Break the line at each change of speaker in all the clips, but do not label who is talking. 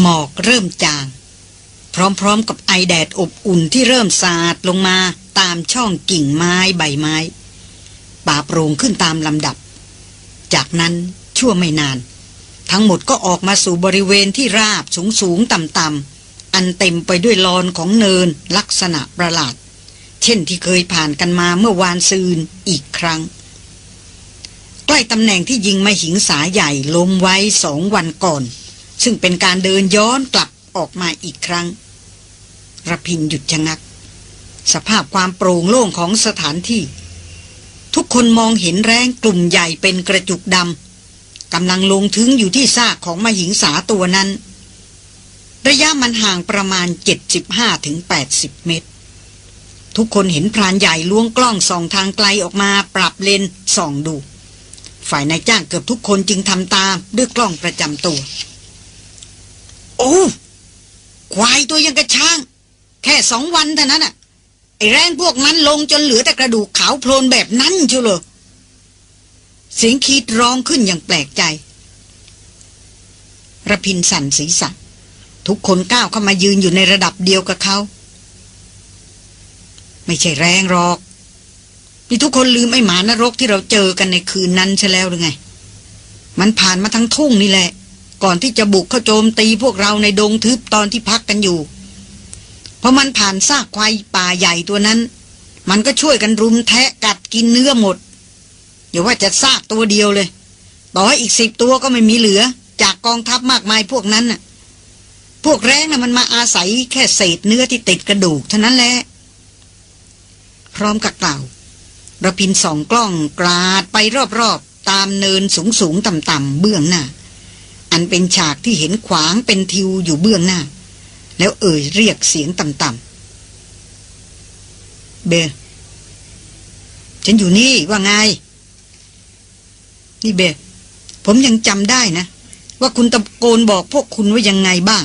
หมอกเริ่มจาง พร้อมๆกับไอแดดอบอุ่นที่เริ่มสาดลงมาตามช่องกิ่งไม้ใบไม้ ป่าโปร่งขึ้นตามลำดับ จากนั้นชั่วไม่นาน ทั้งหมดก็ออกมาสู่บริเวณที่ราบสูงสูงต่ำๆอันเต็มไปด้วยลอนของเนินลักษณะประหลาด เช่นที่เคยผ่านกันมาเมื่อวานซืนอีกครั้ง ใกล้ตำแหน่งที่ยิงมาหิงสาใหญ่ล้มไว้สองวันก่อน ซึ่งเป็นการเดินย้อนกลับออกมาอีกครั้งระพินหยุดชะงัก สภาพความโปร่งโล่งของสถานที่ ทุกคนมองเห็นแรงกลุ่มใหญ่เป็นกระจุกดำกำลังลงถึงอยู่ที่ซากของมหิงสาตัวนั้น ระยะมันห่างประมาณ 75-80 เมตร ทุกคนเห็นพรานใหญ่ล้วงกล้องส่องทางไกลออกมาปรับเลนส่องดู ฝ่ายนายจ้างเกือบทุกคนจึงทำตามด้วยกล้องประจำตัว โอ้ควายตัวยังกระช่าง แค่สองวันเท่านั้นอะไอแรงพวกนั้นลงจนเหลือแต่กระดูกขาวโพลนแบบนั้นเชียวเลยเสียงคีดร้องขึ้นอย่างแปลกใจระพินสันศีรษะทุกคนก้าวเข้ามายืนอยู่ในระดับเดียวกับเขา ไม่ใช่แรงหรอก นี่ทุกคนลืมไอ้หมานรกที่เราเจอกันในคืนนั้นใช่แล้วหรือไง มันผ่านมาทั้งทุ่งนี่แหละ ก่อนที่จะบุกเข้าโจมตีพวกเราในดงทึบตอนที่พักกันอยู่พอมันผ่านซากควายป่าใหญ่ตัวนั้น มันก็ช่วยกันรุมแทะกัดกินเนื้อหมดอย่าว่าจะซากตัวเดียวเลย ต่อให้อีกสิบตัวก็ไม่มีเหลือ จากกองทัพมากมายพวกนั้นน่ะ พวกแรงน่ะมันมาอาศัยแค่เศษเนื้อที่ติดกระดูกเท่านั้นแหละ พร้อมกับกล่าว ระพินสองกล้องกราดไปรอบๆ ตามเนินสูงสูงต่ำๆเบื้องหน้า อันเป็นฉากที่เห็นขวางเป็นทิวอยู่เบื้องหน้า แล้วเอ่ยเรียกเสียงต่ำๆเบฉันอยู่นี่ว่าไง นี่เบผมยังจำได้นะ ว่าคุณตะโกนบอกพวกคุณว่ายังไงบ้าง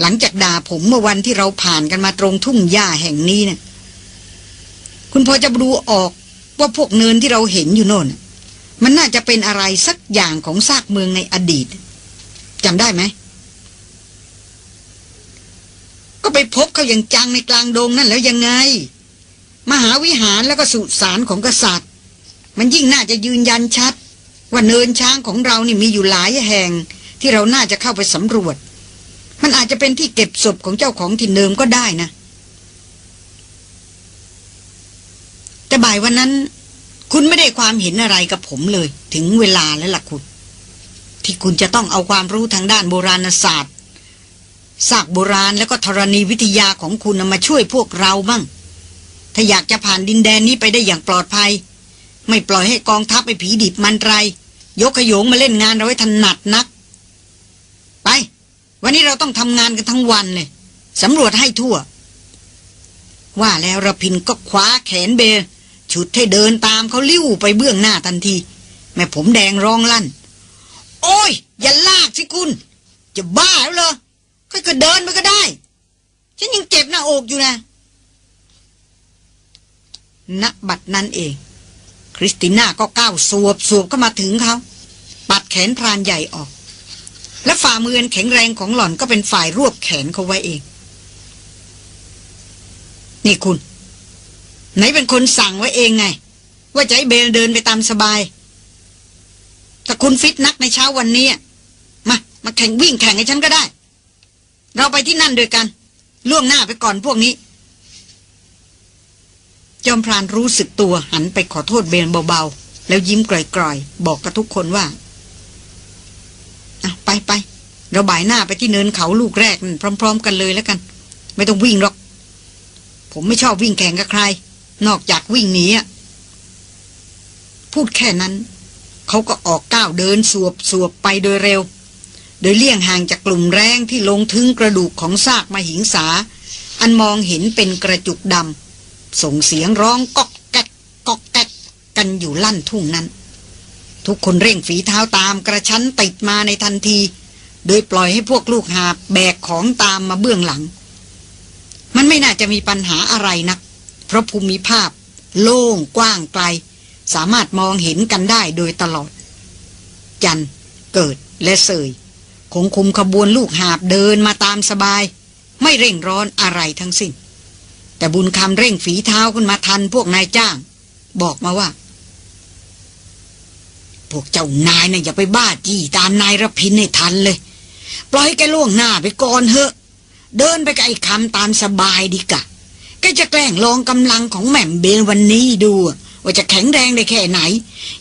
หลังจากด่าผมเมื่อวันที่เราผ่านกันมาตรงทุ่งหญ้าแห่งนี้เนะี่ย คุณพอจะดูออกว่าพวกเนินที่เราเห็นอยู่โน่น มันน่าจะเป็นอะไรสักอย่างของซากเมืองในอดีตจำได้ไหม ก็ไปพบเขาอย่างจังในกลางดงนั่นแล้วยังไง มหาวิหารแล้วก็สุสานของกษัตริย์ มันยิ่งน่าจะยืนยันชัด ว่าเนินช้างของเรานี่มีอยู่หลายแห่ง ที่เราน่าจะเข้าไปสำรวจ มันอาจจะเป็นที่เก็บศพของเจ้าของถิ่นเดิมก็ได้นะ แต่บ่ายวันนั้น คุณไม่ได้ความเห็นอะไรกับผมเลย ถึงเวลาแล้วล่ะคุณ ที่คุณจะต้องเอาความรู้ทางด้านโบราณศาสตร์ซากโบราณแล้วก็ธรณีวิทยาของคุณมาช่วยพวกเราบ้าง ถ้าอยากจะผ่านดินแดนนี้ไปได้อย่างปลอดภัย ไม่ปล่อยให้กองทัพไปผีดิบมันไร ยกขยงมาเล่นงานเราไว้ถนัดนัก ไป วันนี้เราต้องทำงานกันทั้งวันเลยสำรวจให้ทั่วว่าแล้วระพินก็คว้าแขนเบล ฉุดให้เดินตามเขาลิ้วไปเบื้องหน้าทันที แม่ผมแดงร้องลั่น โอ้ย อย่าลากสิคุณ จะบ้าแล้วเหรอค่อยก็เดินไปก็ได้ ฉันยังเจ็บหน้าอกอยู่นะณบัดนั้นเอง คริสติน่าก็ก้าวสวบสวบเข้ามาถึงเขา ปัดแขนพรานใหญ่ออก และฝ่ามือแข็งแรงของหล่อนก็เป็นฝ่ายรวบแขนเขาไว้เอง นี่คุณ ไหนเป็นคนสั่งไว้เองไง ว่าจะให้เบลเดินไปตามสบาย แต่คุณฟิตนักในเช้าวันนี้มา มาแข่งวิ่งแข่งให้ฉันก็ได้ เราไปที่นั่นด้วยกัน ล่วงหน้าไปก่อนพวกนี้ จอมพรานรู้สึกตัวหันไปขอโทษเบนเบาๆ แล้วยิ้มกร่อยๆ บอกกับทุกคนว่าไปไปเราบ่ายหน้าไปที่เนินเขาลูกแรกพร้อม ๆ กันเลยแล้วกัน ไม่ต้องวิ่งหรอก ผมไม่ชอบวิ่งแข่งกับใคร นอกจากวิ่งหนีพูดแค่นั้น เขาก็ออกก้าวเดินสวบสวบไปโดยเร็ว โดยเลี่ยงห่างจากกลุ่มแรงที่ลงถึงกระดูกของซากมาหิงสา อันมองเห็นเป็นกระจุกดำส่งเสียงร้องก๊อกแก๊กก๊อกแก๊กกันอยู่ลั่นทุ่งนั้น ทุกคนเร่งฝีเท้าตามกระชั้นติดมาในทันที โดยปล่อยให้พวกลูกหาบแบกของตามมาเบื้องหลัง มันไม่น่าจะมีปัญหาอะไรนัก เพราะภูมิภาพ โล่งกว้างไกล สามารถมองเห็นกันได้โดยตลอด จันเกิดและเสยคงคุมขบวนลูกหาบเดินมาตามสบาย ไม่เร่งร้อนอะไรทั้งสิ้น แต่บุญคำเร่งฝีเท้าขึ้นมาทันพวกนายจ้าง บอกมาว่า พวกเจ้านายนะ่ะอย่าไปบ้าจี้ตามนายรพินให้ทันเลย ปล่อยแกล่วงหน้าไปก่อนเถอะ เดินไปกับไอ้คำตามสบายดีกะ กจะแกล้งลองกำลังของแหม่มเบนวันนี้ดู ว่าจะแข็งแรงได้แค่ไหน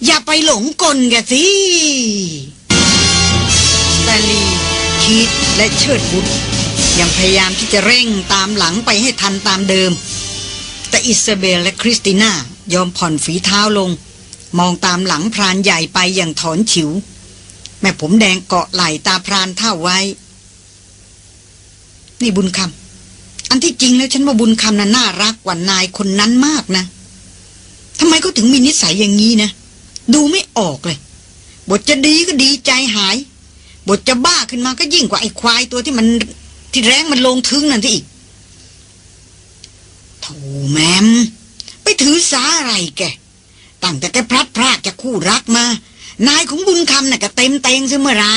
อย่าไปหลงกลแกสิสแตนลีย์ คีธและเชิดบุตรยังพยายามที่จะเร่งตามหลังไปให้ทันตามเดิม แต่อิซาเบลและคริสติน่ายอมผ่อนฝีเท้าลง มองตามหลังพรานใหญ่ไปอย่างถอนฉิว แม่ผมแดงเกาะไหล่ตาพรานเท่าไว้ นี่บุญคำ อันที่จริงแล้วฉันว่าบุญคำน่ะน่ารักกว่านายคนนั้นมากนะทำไมเขาถึงมีนิสัยอย่างนี้นะ ดูไม่ออกเลย บทจะดีก็ดีใจหาย บทจะบ้าขึ้นมาก็ยิ่งกว่าไอ้ควายตัวที่มันที่แรงมันลงทึงนั่นที่อีกโธ่แมม ไปถือสาอะไรแกตั้งแต่แกพลัดพรากจากคู่รักมา นายของบุญคำน่ะก็เต็มเตงซะเมื่อไร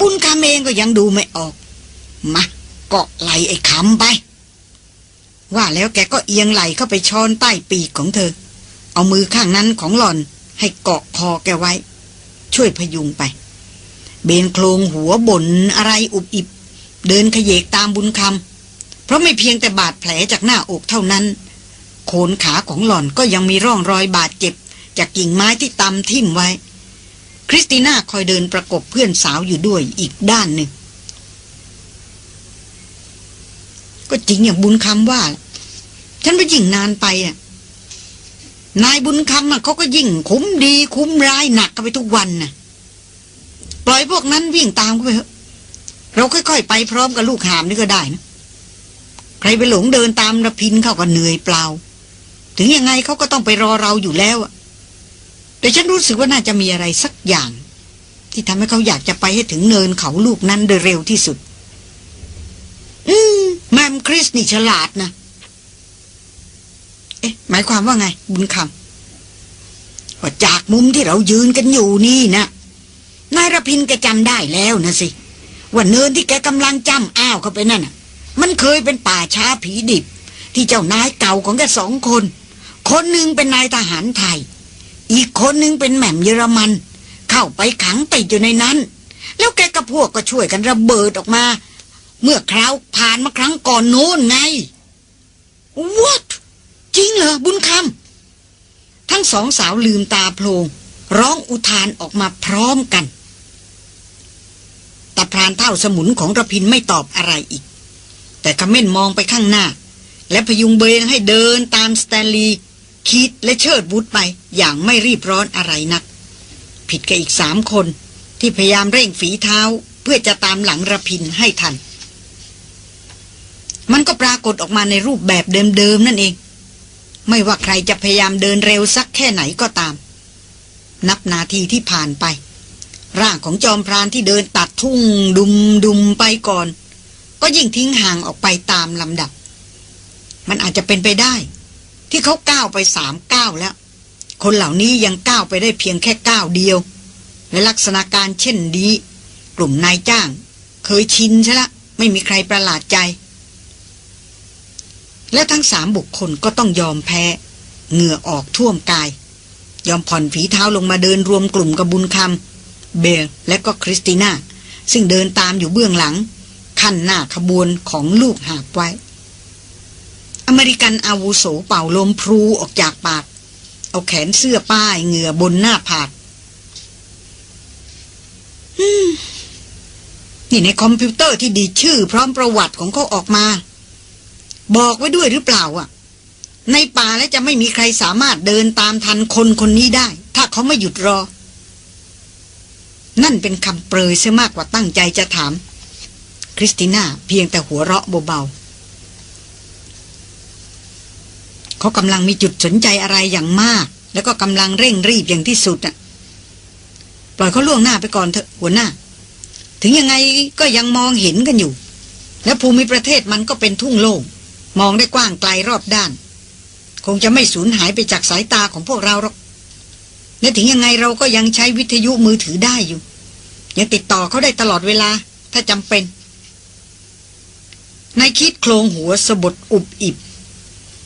บุญคำเองก็ยังดูไม่ออก มา เกาะไหลไอ้คำไป ว่าแล้วแกก็เอียงไหลเข้าไปช้อนใต้ปีกของเธอ เอามือข้างนั้นของหล่อนให้เกาะคอแกไว้ ช่วยพยุงไป เบนโครงหัวบ่นอะไรอุบอิบ เดินขยเยกตามบุญคำเพราะไม่เพียงแต่บาดแผลจากหน้าอกเท่านั้นโขนขาของหล่อนก็ยังมีร่องรอยบาดเจ็บ จากกิ่งไม้ที่ตำทิ่มไว้ คริสติน่าคอยเดินประกบเพื่อนสาวอยู่ด้วยอีกด้านหนึ่ง ก็จริงอย่างบุญคำว่า ฉันไปยิ่งนานไปอะนายบุญคำอะเขาก็ยิ่งคุ้มดีคุ้มร้ายหนักกันไปทุกวันน่ะ ปล่อยพวกนั้นวิ่งตามเขาไปเถอะเราค่อยๆไปพร้อมกับลูกหามนี่ก็ได้นะใครไปหลงเดินตามระพินเขาก็เหนื่อยเปล่า ถึงยังไงเขาก็ต้องไปรอเราอยู่แล้วอะแต่ฉันรู้สึกว่าน่าจะมีอะไรสักอย่าง ที่ทำให้เขาอยากจะไปให้ถึงเนินเขาลูกนั้นโดยเร็วที่สุด แมมคริสนี่ฉลาดนะ เอ๊ะ หมายความว่าไง บุญคำว่าจากมุมที่เรายืนกันอยู่นี่นะนายรพินแกจำได้แล้วนะสิ ว่าเนินที่แกกำลังจำอ้าวเข้าไปนั่นน่ะ มันเคยเป็นป่าช้าผีดิบ ที่เจ้านายเก่าของแกสองคน คนหนึ่งเป็นนายทหารไทย อีกคนหนึ่งเป็นแหม่มเยอรมัน เข้าไปขังติดอยู่ในนั้น แล้วแกกับพวกก็ช่วยกันระเบิดออกมา เมื่อคราวผ่านมาครั้งก่อนโน้นไง What จริงเหรอบุญคำทั้งสองสาวลืมตาโพลงร้องอุทานออกมาพร้อมกันแต่พรานเท่าสมุนของระพินไม่ตอบอะไรอีก แต่ขม้นมองไปข้างหน้า และพยุงเบงให้เดินตามสแตนลีย์คิดและเชิดบุตรไปอย่างไม่รีบร้อนอะไรนัก ผิดกับอีกสามคนที่พยายามเร่งฝีเท้าเพื่อจะตามหลังระพินให้ทัน มันก็ปรากฏออกมาในรูปแบบเดิมๆนั่นเอง ไม่ว่าใครจะพยายามเดินเร็วสักแค่ไหนก็ตาม นับนาทีที่ผ่านไป ร่างของจอมพรานที่เดินตัดทุ่งดุมดุมไปก่อน ก็ยิ่งทิ้งห่างออกไปตามลำดับ มันอาจจะเป็นไปได้ ที่เขาก้าวไปสามก้าวแล้ว คนเหล่านี้ยังก้าวไปได้เพียงแค่ก้าวเดียวและลักษณะการเช่นนี้ กลุ่มนายจ้าง เคยชินใช่ละ ไม่มีใครประหลาดใจ และทั้งสามบุคคลก็ต้องยอมแพ้ เหงื่อออกท่วมกาย ยอมผ่อนฝีเท้าลงมาเดินรวมกลุ่มกับบุญคำเบลและก็คริสติน่า ซึ่งเดินตามอยู่เบื้องหลัง ขั้นหน้าขบวนของลูกหาบไว้ อเมริกันอาวุโสเป่าลมพลูออกจากปาก เอาแขนเสื้อป้ายเหงื่อบนหน้าผากนี่ในคอมพิวเตอร์ที่ดีชื่อพร้อมประวัติของเขาออกมา บอกไว้ด้วยหรือเปล่าอะ ในป่าแล้วจะไม่มีใครสามารถเดินตามทันคนคนนี้ได้ ถ้าเขาไม่หยุดรอ นั่นเป็นคำเปรยเสียมากกว่าตั้งใจจะถาม คริสติน่าเพียงแต่หัวเราะเบาๆเขากำลังมีจุดสนใจอะไรอย่างมาก แล้วก็กำลังเร่งรีบอย่างที่สุดอะปล่อยเขาล่วงหน้าไปก่อนเถอะหัวหน้า ถึงยังไงก็ยังมองเห็นกันอยู่ แล้วภูมิประเทศมันก็เป็นทุ่งโล่ง มองได้กว้างไกลรอบด้าน คงจะไม่สูญหายไปจากสายตาของพวกเราหรอกและถึงยังไงเราก็ยังใช้วิทยุมือถือได้อยู่ ยังติดต่อเขาได้ตลอดเวลา ถ้าจำเป็นนายคิดโครงหัวสะบดอุบอิบ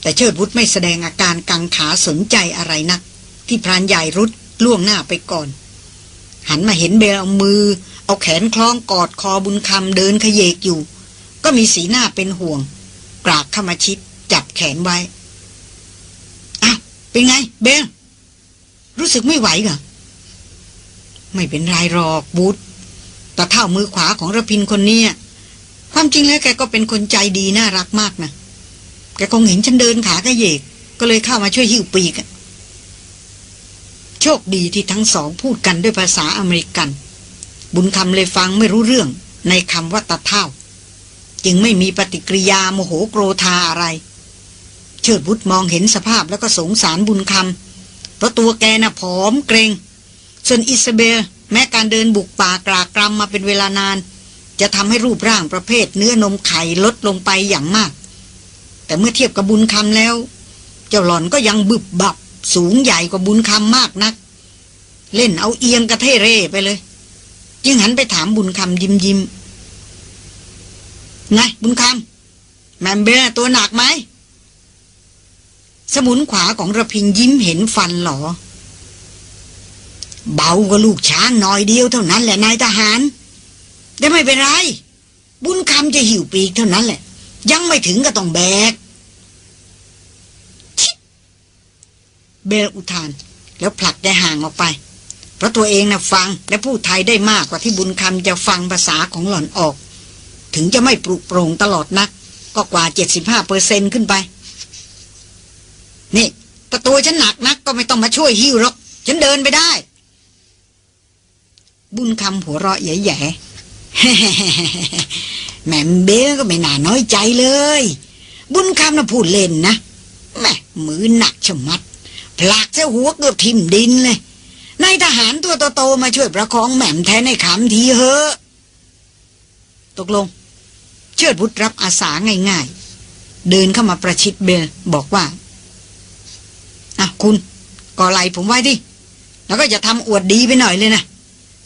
แต่เชิดวุฒไม่แสดงอาการกังขาสนใจอะไรนัก ที่พรานใหญ่รุดล่วงหน้าไปก่อน หันมาเห็นเบลเอามือ เอาแขนคล้องกอดคอบุญคำเดินขยเยกอยู่ ก็มีสีหน้าเป็นห่วง กราบเข้ามาชิด จับแขนไว้อ้าวเป็นไง เบลรู้สึกไม่ไหวเหรอไม่เป็นไรหรอกบูธแต่เท่ามือขวาของระพินคนเนี้ยความจริงแล้วแกก็เป็นคนใจดีน่ารักมากนะแกคงเห็นฉันเดินขากะเผลก ก็เลยเข้ามาช่วยหิ้วปีกโชคดีที่ทั้งสองพูดกันด้วยภาษาอเมริกัน บุญคำเลยฟังไม่รู้เรื่องในคำว่าตาเฒ่า จึงไม่มีปฏิกิริยาโมโหโกรธาอะไร เชิดบุตรมองเห็นสภาพแล้วก็สงสารบุญคำเพราะตัวแกน่ะผอมเกร็ง ส่วนอิซาเบลแม้การเดินบุกป่าตรากตรำมาเป็นเวลานาน จะทำให้รูปร่างประเภทเนื้อนมไข่ลดลงไปอย่างมาก แต่เมื่อเทียบกับบุญคำแล้ว เจ้าหล่อนก็ยังบึบบับสูงใหญ่กว่าบุญคำมากนัก เล่นเอาเอียงกระเทเร่ไปเลย จึงหันไปถามบุญคำยิ้มยิ้ม ไงบุญคำแมมเบลตัวหนักไหม สมุนขวาของระพินยิ้มเห็นฟันหรอเบากว่าลูกช้างน้อยเดียวเท่านั้นแหละนายทหารแต่ไม่เป็นไร บุญคำจะหิวปีกเท่านั้นแหละ ยังไม่ถึงก็ต้องแบกเบลอุทาน แล้วผลักได้ห่างออกไป เพราะตัวเองนะฟังและพูดไทยได้มากกว่าที่บุญคำจะฟังภาษาของหล่อนออก ถึงจะไม่ปรุโปร่งตลอดนัก ก็กว่าเจ็ดสิบห้าเปอร์เซ็นขึ้นไป นี่แต่ตัวฉันหนักนักก็ไม่ต้องมาช่วยหิ้วหรอก ฉันเดินไปได้ บุญคำหัวเราะแย่ๆแหม่เบ้ก็ไม่น่าน้อยใจเลย บุญคำน่ะพูดเล่นนะแม่มือหนักชะมัดผลักเส้หัวเกือบทิ่มดินเลยนายทหารตัวโตๆมาช่วยประคองแหม่มแทนในขำทีเฮอะ ตกลง ชิดบุตรรับอาสาง่ายๆ เดินเข้ามาประชิดเบลบอกว่าอะคุณก่อไหลผมไว้ดิ แล้วก็จะทำอวดดีไปหน่อยเลยนะ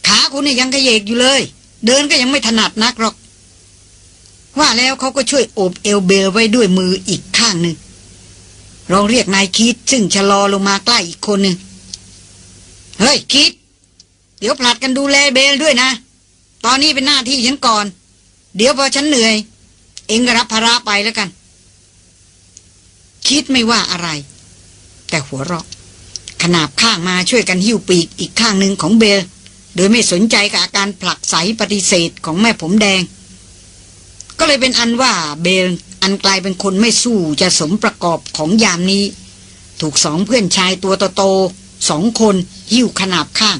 ขาคุณเนี่ยยังกระเยกอยู่เลย เดินก็ยังไม่ถนัดนักหรอก ว่าแล้วเขาก็ช่วยโอบเอลเบลไว้ด้วยมืออีกข้างหนึ่งลองเรียกนายคิดซึ่งชะลอลงมาใกล้อีกคนหนึ่งเฮ้ยคิด เดี๋ยวผลัดกันดูแลเบลด้วยนะ ตอนนี้เป็นหน้าที่ฉันก่อน เดี๋ยวพอฉันเหนื่อย เองก็รับภาระไปแล้วกัน คิดไม่ว่าอะไร แต่หัวเราะ ขนาบข้างมาช่วยกันหิ้วปีกอีกข้างหนึ่งของเบล โดยไม่สนใจกับอาการผลักใสปฏิเสธของแม่ผมแดง ก็เลยเป็นอันว่าเบลอันกลายเป็นคนไม่สู้จะสมประกอบของยามนี้ ถูกสองเพื่อนชายตัวโตๆสองคนหิ้วขนาบข้าง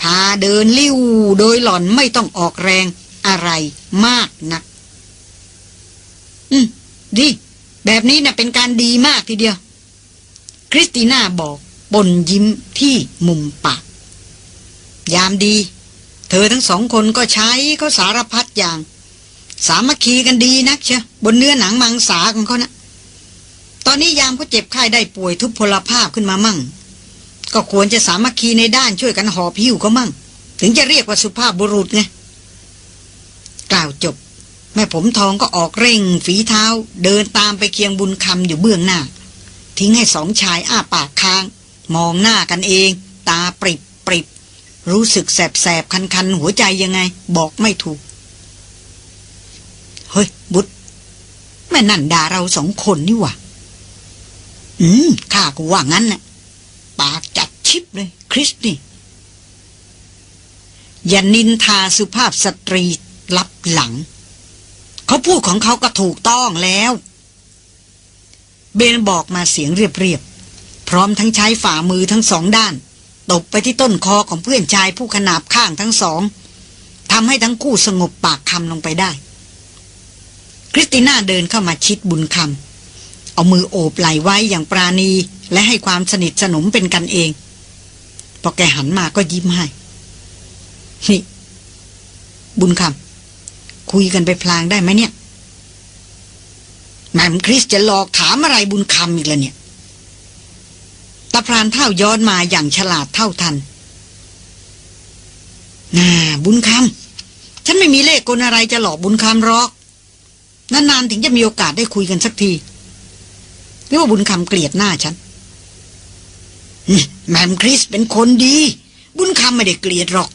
พาเดินลิ้วโดยหล่อนไม่ต้องออกแรง อะไรมากนัก อืม ดี แบบนี้นะ่ะเป็นการดีมากทีเดียว คริสติน่าบอกบนยิ้มที่มุมปาก ยามดี เธอทั้งสองคนก็ใช้เขาสารพัดอย่าง สามัคคีกันดีนักเชียบนเนื้อหนังมังสาของเขานะตอนนี้ยามเขาเจ็บไข้ได้ป่วยทุพพลภาพขึ้นมามั่ง ก็ควรจะสามัคคีในด้านช่วยกันหอบหิ้วเขามั่ง ถึงจะเรียกว่าสุภาพบุรุษไง กล่าวจบ แม่ผมทองก็ออกเร่ง ฝีเท้า เดินตามไปเคียงบุญคำอยู่เบื้องหน้า ทิ้งให้สองชายอ้าปากค้าง มองหน้ากันเอง ตาปริบปริบรู้สึกแสบแสบคันคันหัวใจยังไง บอกไม่ถูก เฮ้ย บุตรแม่นั่นด่าเราสองคนนี่วะอืมข้าก็ว่างั้นน่ะ ปากจัดชิบเลย คริสนี่อย่านินทาสุภาพสตรี ลับหลัง เขาพูดของเขาก็ถูกต้องแล้ว เบนบอกมาเสียงเรียบๆ พร้อมทั้งใช้ฝ่ามือทั้งสองด้านตบไปที่ต้นคอของเพื่อนชายผู้ขนาบข้างทั้งสองทำให้ทั้งคู่สงบปากคำลงไปได้ คริสติน่าเดินเข้ามาชิดบุญคำเอามือโอบไหลไว้อย่างปราณีและให้ความสนิทสนมเป็นกันเองพอแกหันมาก็ยิ้มให้ นี่ บุญคำ คุยกันไปพลางได้ไหมเนี่ยแม่มคริสจะหลอกถามอะไรบุญคำอีกแล้วเนี่ยตะพรานเท่าย้อนมาอย่างฉลาดเท่าทันน่าบุญคำฉันไม่มีเลขกลอะไรจะหลอกบุญคำหรอกนานๆถึงจะมีโอกาสได้คุยกันสักทีหรือว่าบุญคำเกลียดหน้าฉันแมมคริสเป็นคนดี บุญคำไม่ได้เกลียดหรอก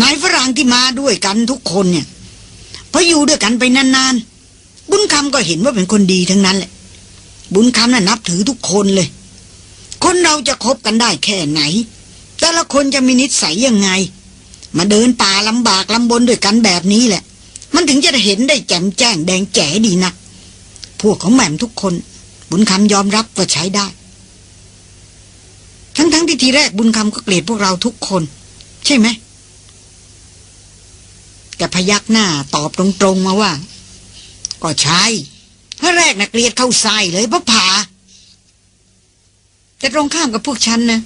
นายฝรั่งที่มาด้วยกันทุกคนเนี่ย พออยู่ด้วยกันไปนานๆ บุญคำก็เห็นว่าเป็นคนดีทั้งนั้นแหละ บุญคำน่ะนับถือทุกคนเลย คนเราจะคบกันได้แค่ไหน แต่ละคนจะมีนิสัยยังไง มาเดินป่าลำบากลำบนด้วยกันแบบนี้แหละ มันถึงจะเห็นได้แจ่มแจ้งแดงแจ๋ดีนักพวกของแหม่มทุกคน บุญคำยอมรับว่าใช้ได้ ทั้งๆทที่ทีแรกบุญคำก็เกลียดพวกเราทุกคน ใช่ไหม แกพยักหน้าตอบตรงๆมาว่า ก็ใช่เพราแรกนะเกลียดเข้าใส่เลยพระผาแต่ตรงข้ามกับพวกฉันนะ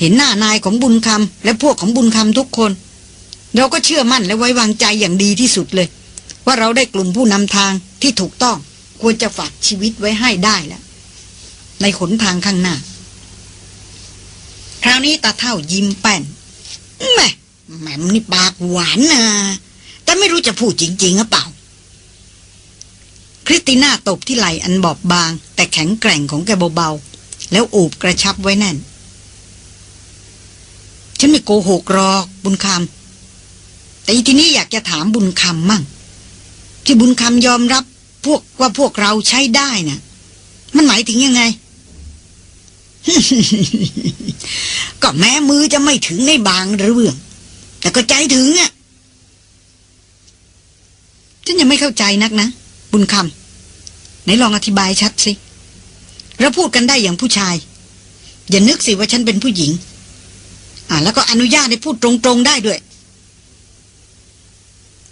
เห็นหน้านายของบุญคำและพวกของบุญคำทุกคน เราก็เชื่อมั่นและไว้วางใจอย่างดีที่สุดเลย ว่าเราได้กลุ่มผู้นำทางที่ถูกต้องควรจะฝากชีวิตไว้ให้ได้แล้ว ในขนทางข้างหน้า คราวนี้ตาเท่ายิ้มแป้นแม่ แหมมนี่ปากหวานนะแต่ไม่รู้จะพูดจริงๆหรือเปล่า คริสติน่าตบที่ไหลอันบอบบาง แต่แข็งแกร่งของแกเบาๆ แล้วอูบกระชับไว้แน่น ฉันไม่โกหกหรอกบุญคำแต่ทีนี้อยากจะถามบุญคำมั่ง ที่บุญคำยอมรับพวกว่าพวกเราใช้ได้นะ่ะ มันหมายถึงยังไงก็แม้มือจะไม่ถึงในบางเรื่อง แต่ก็ใจถึงอะฉันยังไม่เข้าใจนักนะ บุญคำไหนลองอธิบายชัดสิเราพูดกันได้อย่างผู้ชาย อย่านึกสิว่าฉันเป็นผู้หญิง อ่าแล้วก็อนุญาตให้พูดตรงๆได้ด้วย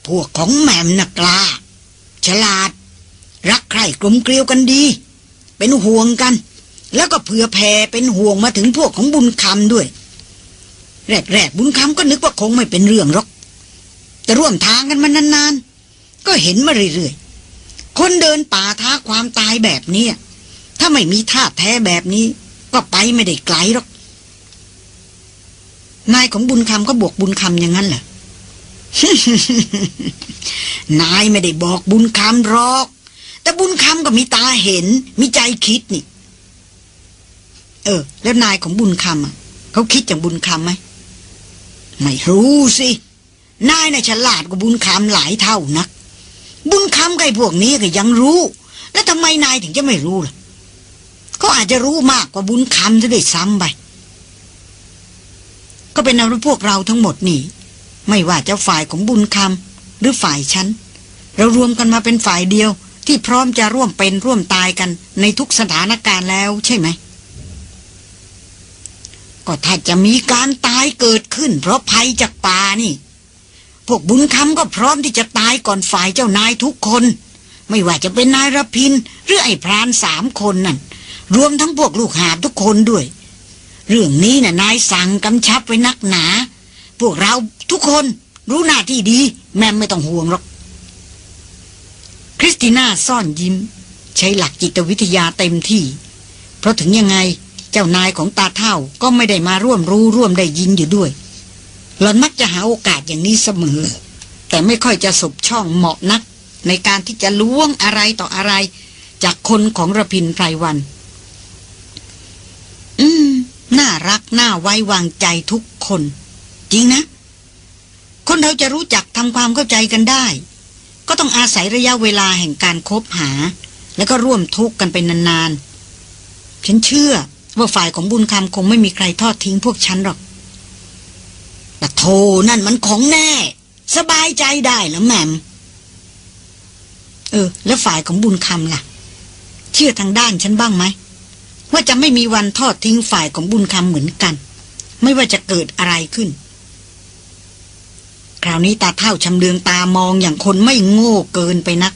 พวกของแหม่มนักลาฉลาด รักใคร่กลมเกลียวกันดี เป็นห่วงกัน แล้วก็เผื่อแผ่เป็นห่วงมาถึงพวกของบุญคำด้วย แรกๆบุญคำก็นึกว่าคงไม่เป็นเรื่องหรอก แต่ร่วมทางกันมานานๆ ก็เห็นมาเรื่อยๆ คนเดินป่าท้าความตายแบบนี้ ถ้าไม่มีท่าแท้แบบนี้ ก็ไปไม่ได้ไกลหรอก นายของบุญคำก็บวกบุญคำอย่างนั้นเหรอนายไม่ได้บอกบุญคำหรอก แต่บุญคำก็มีตาเห็น มีใจคิดนี่ เออ แล้วนายของบุญคำอะเขาคิดอย่างบุญคำไหม ไม่รู้สินายน่ะฉลาดกว่าบุญคำหลายเท่านัก บุญคำกับพวกนี้ก็ยังรู้ แล้วทำไมนายถึงจะไม่รู้ล่ะก็อาจจะรู้มากกว่าบุญคำจะด้วยซ้ำไปก็เป็นเอาพวกเราทั้งหมดนี่ ไม่ว่าจะฝ่ายของบุญคำหรือฝ่ายฉันเรารวมกันมาเป็นฝ่ายเดียวที่พร้อมจะร่วมเป็นร่วมตายกันในทุกสถานการณ์แล้วใช่ไหม ก็ถ้าจะมีการตายเกิดขึ้น เพราะภัยจากป่านี่ พวกบุญคำก็พร้อมที่จะตายก่อนฝ่ายเจ้านายทุกคน ไม่ว่าจะเป็นนายรพิน หรือไอ้พรานสามคนนั่น รวมทั้งพวกลูกหาบทุกคนด้วย เรื่องนี้นะ่ะนายสั่งกำชับไว้นักหนา พวกเราทุกคนรู้หน้าที่ดี แม่ไม่ต้องห่วงหรอกคริสติน่าซ่อนยิ้ม ใช้หลักจิตวิทยาเต็มที่ เพราะถึงยังไง เจ้านายของตาเท่าก็ไม่ได้มาร่วมรู้ร่วมได้ยินอยู่ด้วย หลอนมักจะหาโอกาสอย่างนี้เสมอ แต่ไม่ค่อยจะสบช่องเหมาะนัก ในการที่จะล้วงอะไรต่ออะไร จากคนของระพินไพรวัน อืม น่ารักน่าไว้วางใจทุกคน จริงนะ คนเราจะรู้จักทำความเข้าใจกันได้ ก็ต้องอาศัยระยะเวลาแห่งการคบหา แล้วก็ร่วมทุกข์กันไปนานๆฉันเชื่อ ว่าฝ่ายของบุญคำคงไม่มีใครทอดทิ้งพวกฉันหรอกแต่โทนั่นมันของแน่ สบายใจได้แล้วแม่มเออ แล้วฝ่ายของบุญคำล่ะ เชื่อทางด้านฉันบ้างไหมว่าจะไม่มีวันทอดทิ้งฝ่ายของบุญคำเหมือนกัน ไม่ว่าจะเกิดอะไรขึ้น คราวนี้ตาเท่าชำเลืองตามองอย่างคนไม่โง่เกินไปนัก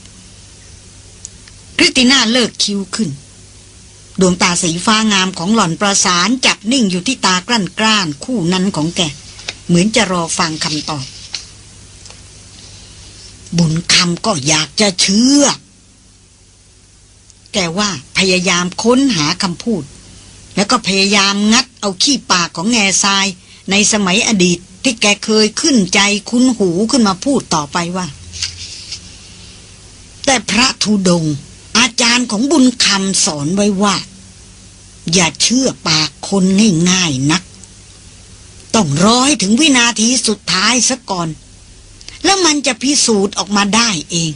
คริสติน่าเลิกคิ้วขึ้น ดวงตาสีฟ้างามของหล่อนประสานจับนิ่งอยู่ที่ตากลั้นกล้านคู่นั้นของแก เหมือนจะรอฟังคำตอบ บุญคำก็อยากจะเชื่อ แกว่าพยายามค้นหาคำพูด แล้วก็พยายามงัดเอาขี้ปากของแง่ทราย ในสมัยอดีตที่แกเคยขึ้นใจคุ้นหูขึ้นมาพูดต่อไปว่า แต่พระธุดงค์ อาจารย์ของบุญคำสอนไว้ว่า อย่าเชื่อปากคนง่ายๆนัก ต้องรอให้ถึงวินาทีสุดท้ายซะก่อน แล้วมันจะพิสูจน์ออกมาได้เอง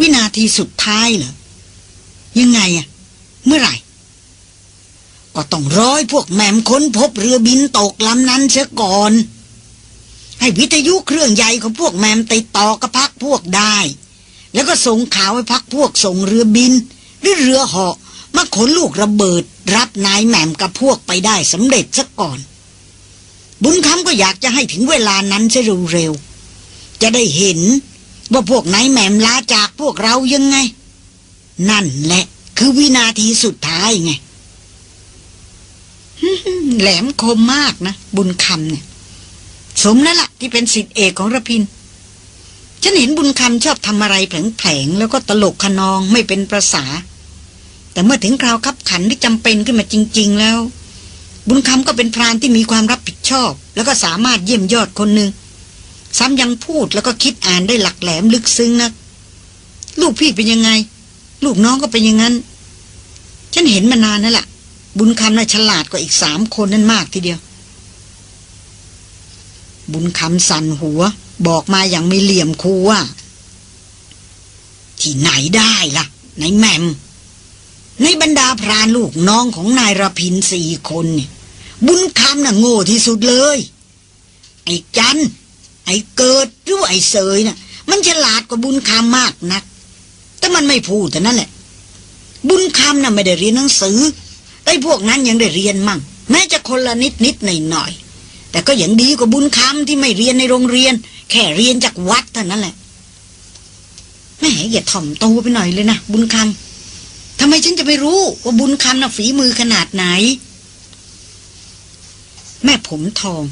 วินาทีสุดท้ายเหรอ ยังไงอะเมื่อไหร่ ก็ต้องร้อยพวกแมมค้นพบเรือบินตกลำนั้นเสียก่อนให้วิทยุเครื่องใหญ่ของพวกแมมติดต่อกับพักพวกได้ แล้วก็ส่งข่าวให้พักพวกส่งเรือบิน หรือเรือเหาะมาขนลูกระเบิด รับนายแหม่มกับพวกไปได้สำเร็จซะก่อน บุญคำก็อยากจะให้ถึงเวลานั้นจะเร็วๆจะได้เห็นว่าพวกนายแหม่มลาจากพวกเรายังไง นั่นแหละ คือวินาทีสุดท้ายไงแหลมคมมากนะ บุญคำเนี่ย สมนั่นแหละที่เป็นสิทธิเอกของระพิน ฉันเห็นบุญคำชอบทำอะไรแผลงๆแล้วก็ตลกขนองไม่เป็นประษา แต่เมื่อถึงคราวคับขันที่จำเป็นขึ้นมาจริง ๆ แล้ว บุญคำก็เป็นพรานที่มีความรับผิดชอบ แล้วก็สามารถเยี่ยมยอดคนหนึ่งซ้ำยังพูดแล้วก็คิดอ่านได้หลักแหลมลึกซึ้งนะลูกพี่เป็นยังไง ลูกน้องก็เป็นอย่างนั้น ฉันเห็นมานานนั่นแหละบุญคำน่ะฉลาดกว่าอีกสามคนนั่นมากทีเดียว บุญคำสั่นหัว บอกมาอย่างม่เหลี่ยมคูว่า ที่ไหนได้ล่ะนายแมม ในบรรดาพรานลูกน้องของนายรพินสี่คนเนี่ย บุญคำน่ะโง่ที่สุดเลย ไอ้จัน ไอ้เกิดหรือไอ้เสยน่ะ มันฉลาดกว่าบุญคำมากนัก แต่มันไม่พูดแต่นั่นแหละ บุญคำน่ะไม่ได้เรียนหนังสือไอ้พวกนั้นยังได้เรียนมั่ง แม้จะคนละนิดนิดหน่อยหน่อยแต่ก็ยังดีกว่าบุญคำที่ไม่เรียนในโรงเรียน แค่เรียนจากวัดเท่านั้นแหละแม่อย่าถ่อมตัวไปหน่อยเลยนะบุญคำทำไมฉันจะไม่รู้ว่าบุญคำน่ะฝีมือขนาดไหน แม่ผมทอง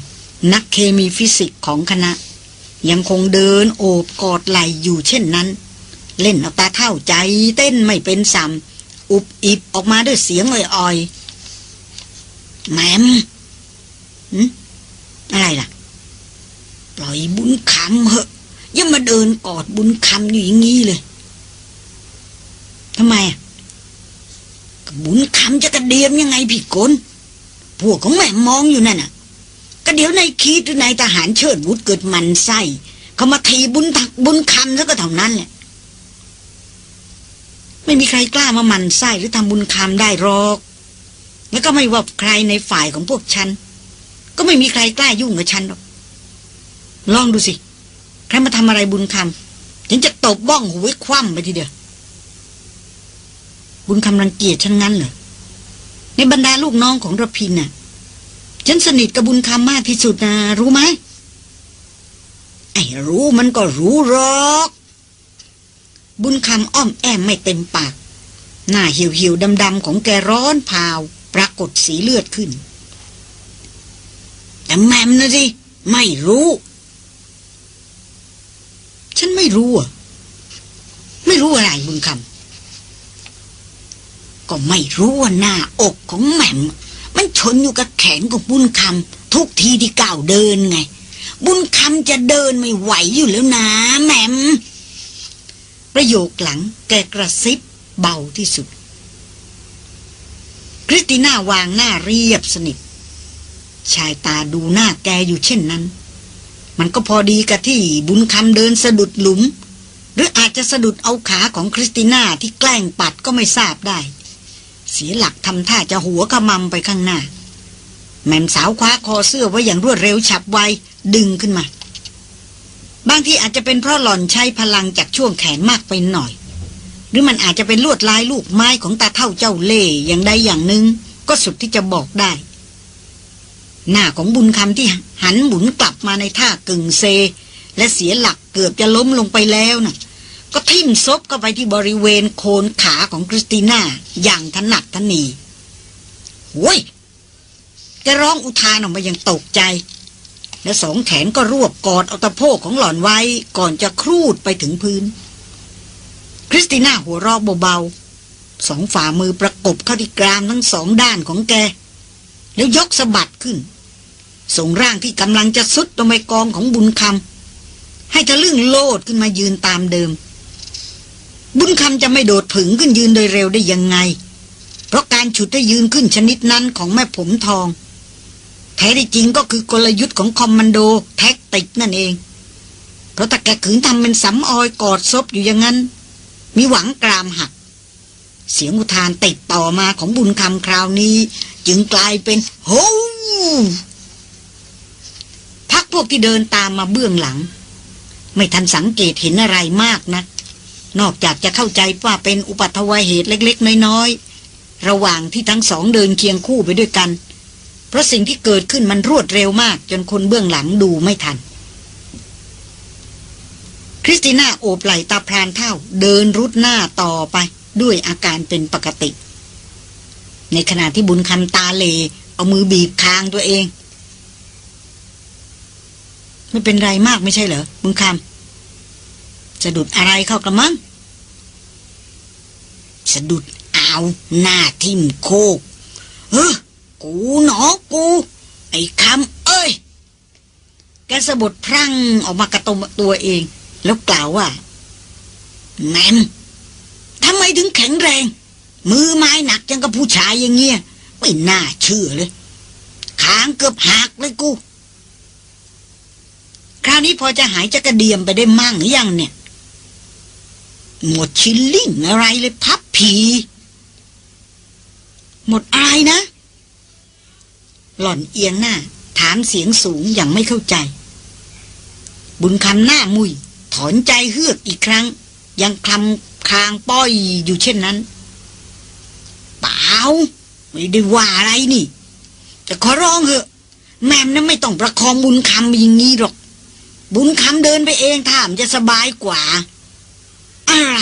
นักเคมีฟิสิกส์ของคณะ ยังคงเดินโอบกอดไหลอยู่เช่นนั้น เล่นเอาตาเท่าใจเต้นไม่เป็นซ้ำอุบอิบออกมาด้วยเสียงอ่อยๆแหมมหืมอะไรล่ะ ปล่อยบุญคำเหอะย่ามาเดินกอดบุญคำอยู่อย่างงี้เลยทำไมอะบุญคำจะกระเดียมยังไงพี่กนพวกของแม่มองอยู่นั่นน่ะก็เดี๋ยวในคีดหรือนายทหารเชิดวุฒเกิดมันไส้เขามาทีบุญทักบุญคำซะก็เท่านั้นแหละไม่มีใครกล้ามามันไส้หรือทำบุญคำได้หรอก แล้วก็ไม่ว่าใครในฝ่ายของพวกฉัน ก็ไม่มีใครกล้ายุ่งกับฉันหรอก ลองดูสิ ใครมาทำอะไรบุญคำฉันจะตบบ้องหูไว้คว่ำไปทีเดียว บุญคำรังเกียจฉันงั้นเหรอ ในบรรดาลูกน้องของระพินน่ะ ฉันสนิทกับบุญคำมากที่สุดนะรู้ไหม ไอ้รู้มันก็รู้หรอก บุญคำอ้อมแอมไม่เต็มปาก หน้าเหี่ยวๆดำๆของแกร้อนพาว ปรากฏสีเลือดขึ้นแต่แมมนะสิ ไม่รู้ ฉันไม่รู้อะ ไม่รู้อะไรบุญคำก็ไม่รู้ว่าหน้าอกของแหม่ม มันชนอยู่กับแขนของบุญคำทุกทีที่ก้าวเดินไง บุญคำจะเดินไม่ไหวอยู่แล้วนะแหม่ม ประโยคหลังแกกระซิบเบาที่สุด คริสติน่าวางหน้าเรียบสนิทชายตาดูหน้าแกอยู่เช่นนั้น มันก็พอดีกับที่บุญคำเดินสะดุดหลุม หรืออาจจะสะดุดเอาขาของคริสติน่าที่แกล้งปัดก็ไม่ทราบได้ เสียหลักทำท่าจะหัวขมำไปข้างหน้า แม่มสาวคว้าคอเสื้อไว้อย่างรวดเร็วฉับไวดึงขึ้นมา บางทีอาจจะเป็นเพราะหล่อนใช้พลังจากช่วงแขนมากไปหน่อย หรือมันอาจจะเป็นลวดลายลูกไม้ของตาเท่าเจ้าเล่อย่างใดอย่างหนึ่งก็สุดที่จะบอกได้ หน้าของบุญคำที่หันหมุนกลับมาในท่ากึ่งเซ และเสียหลักเกือบจะล้มลงไปแล้วน่ะ ก็ทิ่มซบเข้าไปที่บริเวณโคนขาของคริสติน่าอย่างถนัดทนีโว้ยแกร้องอุทานออกมาอย่างตกใจ และสองแขนก็รวบกอดเอาตะโพกของหล่อนไว้ก่อนจะครูดไปถึงพื้น คริสติน่าหัวราะเบาๆสองฝ่ามือประกบเข้าที่กรามทั้งสองด้านของแก แล้วยกสะบัดขึ้น ส่งร่างที่กำลังจะสุดลงไปกองของบุญคำให้ทะลึ่งโลดขึ้นมายืนตามเดิม บุญคำจะไม่โดดผึ่งขึ้นยืนโดยเร็วได้ยังไง เพราะการฉุดให้ยืนขึ้นชนิดนั้นของแม่ผมทอง แท้ที่จริงก็คือกลยุทธ์ของคอมมานโดแท็กติกนั่นเอง เพราะถ้าแกขืนทำเป็นสำออยกอดซบอยู่อย่างนั้น มีหวังกรามหักเสียงอุทานติดต่อมาของบุญคำคราวนี้ จึงกลายเป็นโฮ วกที่เดินตามมาเบื้องหลัง ไม่ทันสังเกตเห็นอะไรมากนะัก นอกจากจะเข้าใจว่าเป็นอุปัตวเหตุเล็ก ๆ น้อยๆ ระหว่างที่ทั้งสองเดินเคียงคู่ไปด้วยกัน เพราะสิ่งที่เกิดขึ้นมันรวดเร็วมาก จนคนเบื้องหลังดูไม่ทัน คริสติน่าโอบไหล่ตาพรานเท่าเดินรุดหน้าต่อไปด้วยอาการเป็นปกติ ในขณะที่บุญคำตาเลเอามือบีบคางตัวเอง ไม่เป็นไรมากไม่ใช่เหรอบุญคำสะดุดอะไรเข้ากระมังสะดุดเอาหน้าทิ่มโคกเฮ้กูหนอกู ไอ้คำเอ้ย แกสะบดพรั่งออกมากระตมตัวเอง แล้วกล่าวว่าแมมทำไมถึงแข็งแรง มือไม้หนักยังกับผู้ชายอย่างเงี้ย ไม่น่าเชื่อเลยขางเกือบหักเลยกู คราวนี้พอจะหายจะกระเดียมไปได้มั่งหรือยังเนี่ย หมดชิลลิ่งอะไรเลยพับผี หมดอะไรนะ หล่อนเอียงหน้า ถามเสียงสูงอย่างไม่เข้าใจ บุญคำหน้ามุย ถอนใจเฮือกอีกครั้ง ยังคลำคางป้อยอยู่เช่นนั้นเปล่าไม่ได้ว่าอะไรนี่ แต่ขอร้องเถอะแม่มนั้นไม่ต้องประคองบุญคำอย่างนี้หรอก บุญคำเดินไปเองถ้ามจะสบายกว่า อะไร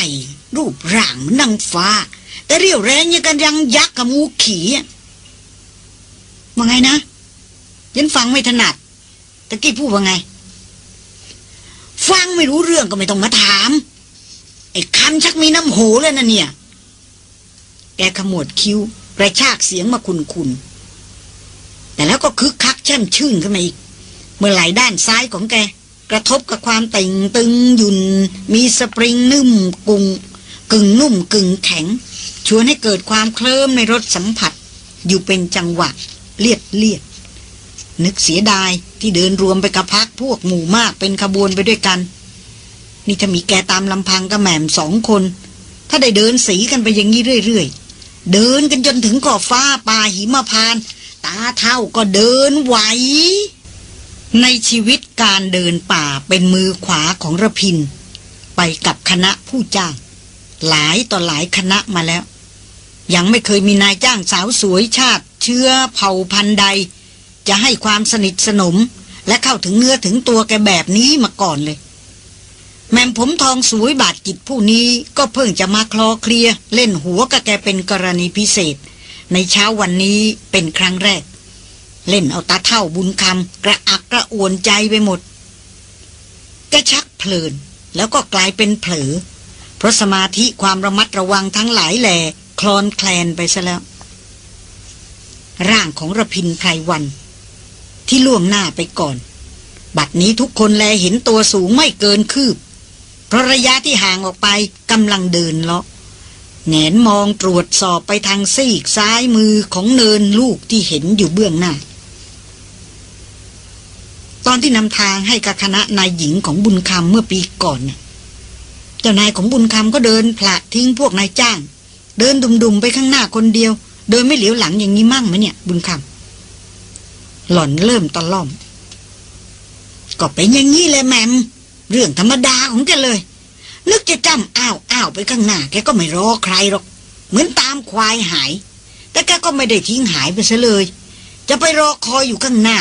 รูปร่างมันนังฟ้า แต่เรียวแรงยังกันยังยักษ์กับงูขี่ว่าไงนะยันฟังไม่ถนัดตะกี้พูดว่าไง ฟังไม่รู้เรื่องก็ไม่ต้องมาถาม ไอ้คำชักมีน้ำโหเลยนะเนี่ย แกขมวดคิ้วกระชากเสียงมาคุนคุนแต่แล้วก็คึกคักแช่มชื่นขึ้นมาอีก เมื่อไหลด้านซ้ายของแก กระทบกับความติ่งตึงหยุ่น มีสปริงนุ่มกุงกึ่งนุ่มกึ่งแข็ง ชวนให้เกิดความเคลิ้มในรสสัมผัส อยู่เป็นจังหวะ เลียดเลียด นึกเสียดายที่เดินรวมไปกับพักพวกหมู่มากเป็นขบวนไปด้วยกัน นี่ถ้ามีแกตามลำพังกับแหม่มสองคน ถ้าได้เดินสีกันไปอย่างนี้เรื่อยๆ เดินกันจนถึงขอบฟ้าป่าหิมพาน ตาเท่าก็เดินไหว ในชีวิตการเดินป่าเป็นมือขวาของระพิน ไปกับคณะผู้จ้าง หลายต่อหลายคณะมาแล้ว ยังไม่เคยมีนายจ้างสาวสวยชาติ เชื้อเผ่าพันธุ์ใด จะให้ความสนิทสนม และเข้าถึงเนื้อถึงตัวแกแบบนี้มาก่อนเลย แม่มผมทองสวยบาดจิตผู้นี้ก็เพิ่งจะมาคลอเคลียเล่นหัวกับแกเป็นกรณีพิเศษ ในเช้าวันนี้เป็นครั้งแรก เล่นเอาตาเท่าบุญคำกระอักกระอ่วนใจไปหมดแกชักเพลินแล้วก็กลายเป็นเผลอเพราะสมาธิความระมัดระวังทั้งหลายแหล่คลอนแคลนไปซะแล้ว ร่างของระพินไพรวัน ที่ล่วงหน้าไปก่อน บัดนี้ทุกคนแลเห็นตัวสูงไม่เกินคืบ เพราะระยะที่ห่างออกไปกำลังเดินเลาะแงนมองตรวจสอบไปทางซีกซ้ายมือของเนินลูกที่เห็นอยู่เบื้องหน้า ตอนที่นำทางให้กับคณะนายหญิงของบุญคำเมื่อปีก่อนน่ะเจ้านายของบุญคำก็เดินผละทิ้งพวกนายจ้าง เดินดุมๆไปข้างหน้าคนเดียว โดยไม่เหลียวหลังอย่างนี้มั่งไหมเนี่ย บุญคำหล่อนเริ่มตะล่อม ก็เป็นอย่างนี้แหละแมม เรื่องธรรมดาของแกเลย นึกจะจำอ้าวอ้าวไปข้างหน้าแกก็ไม่รอใครหรอก เหมือนตามควายหาย แต่แกก็ไม่ได้ทิ้งหายไปซะเลย จะไปรอคอยอยู่ข้างหน้า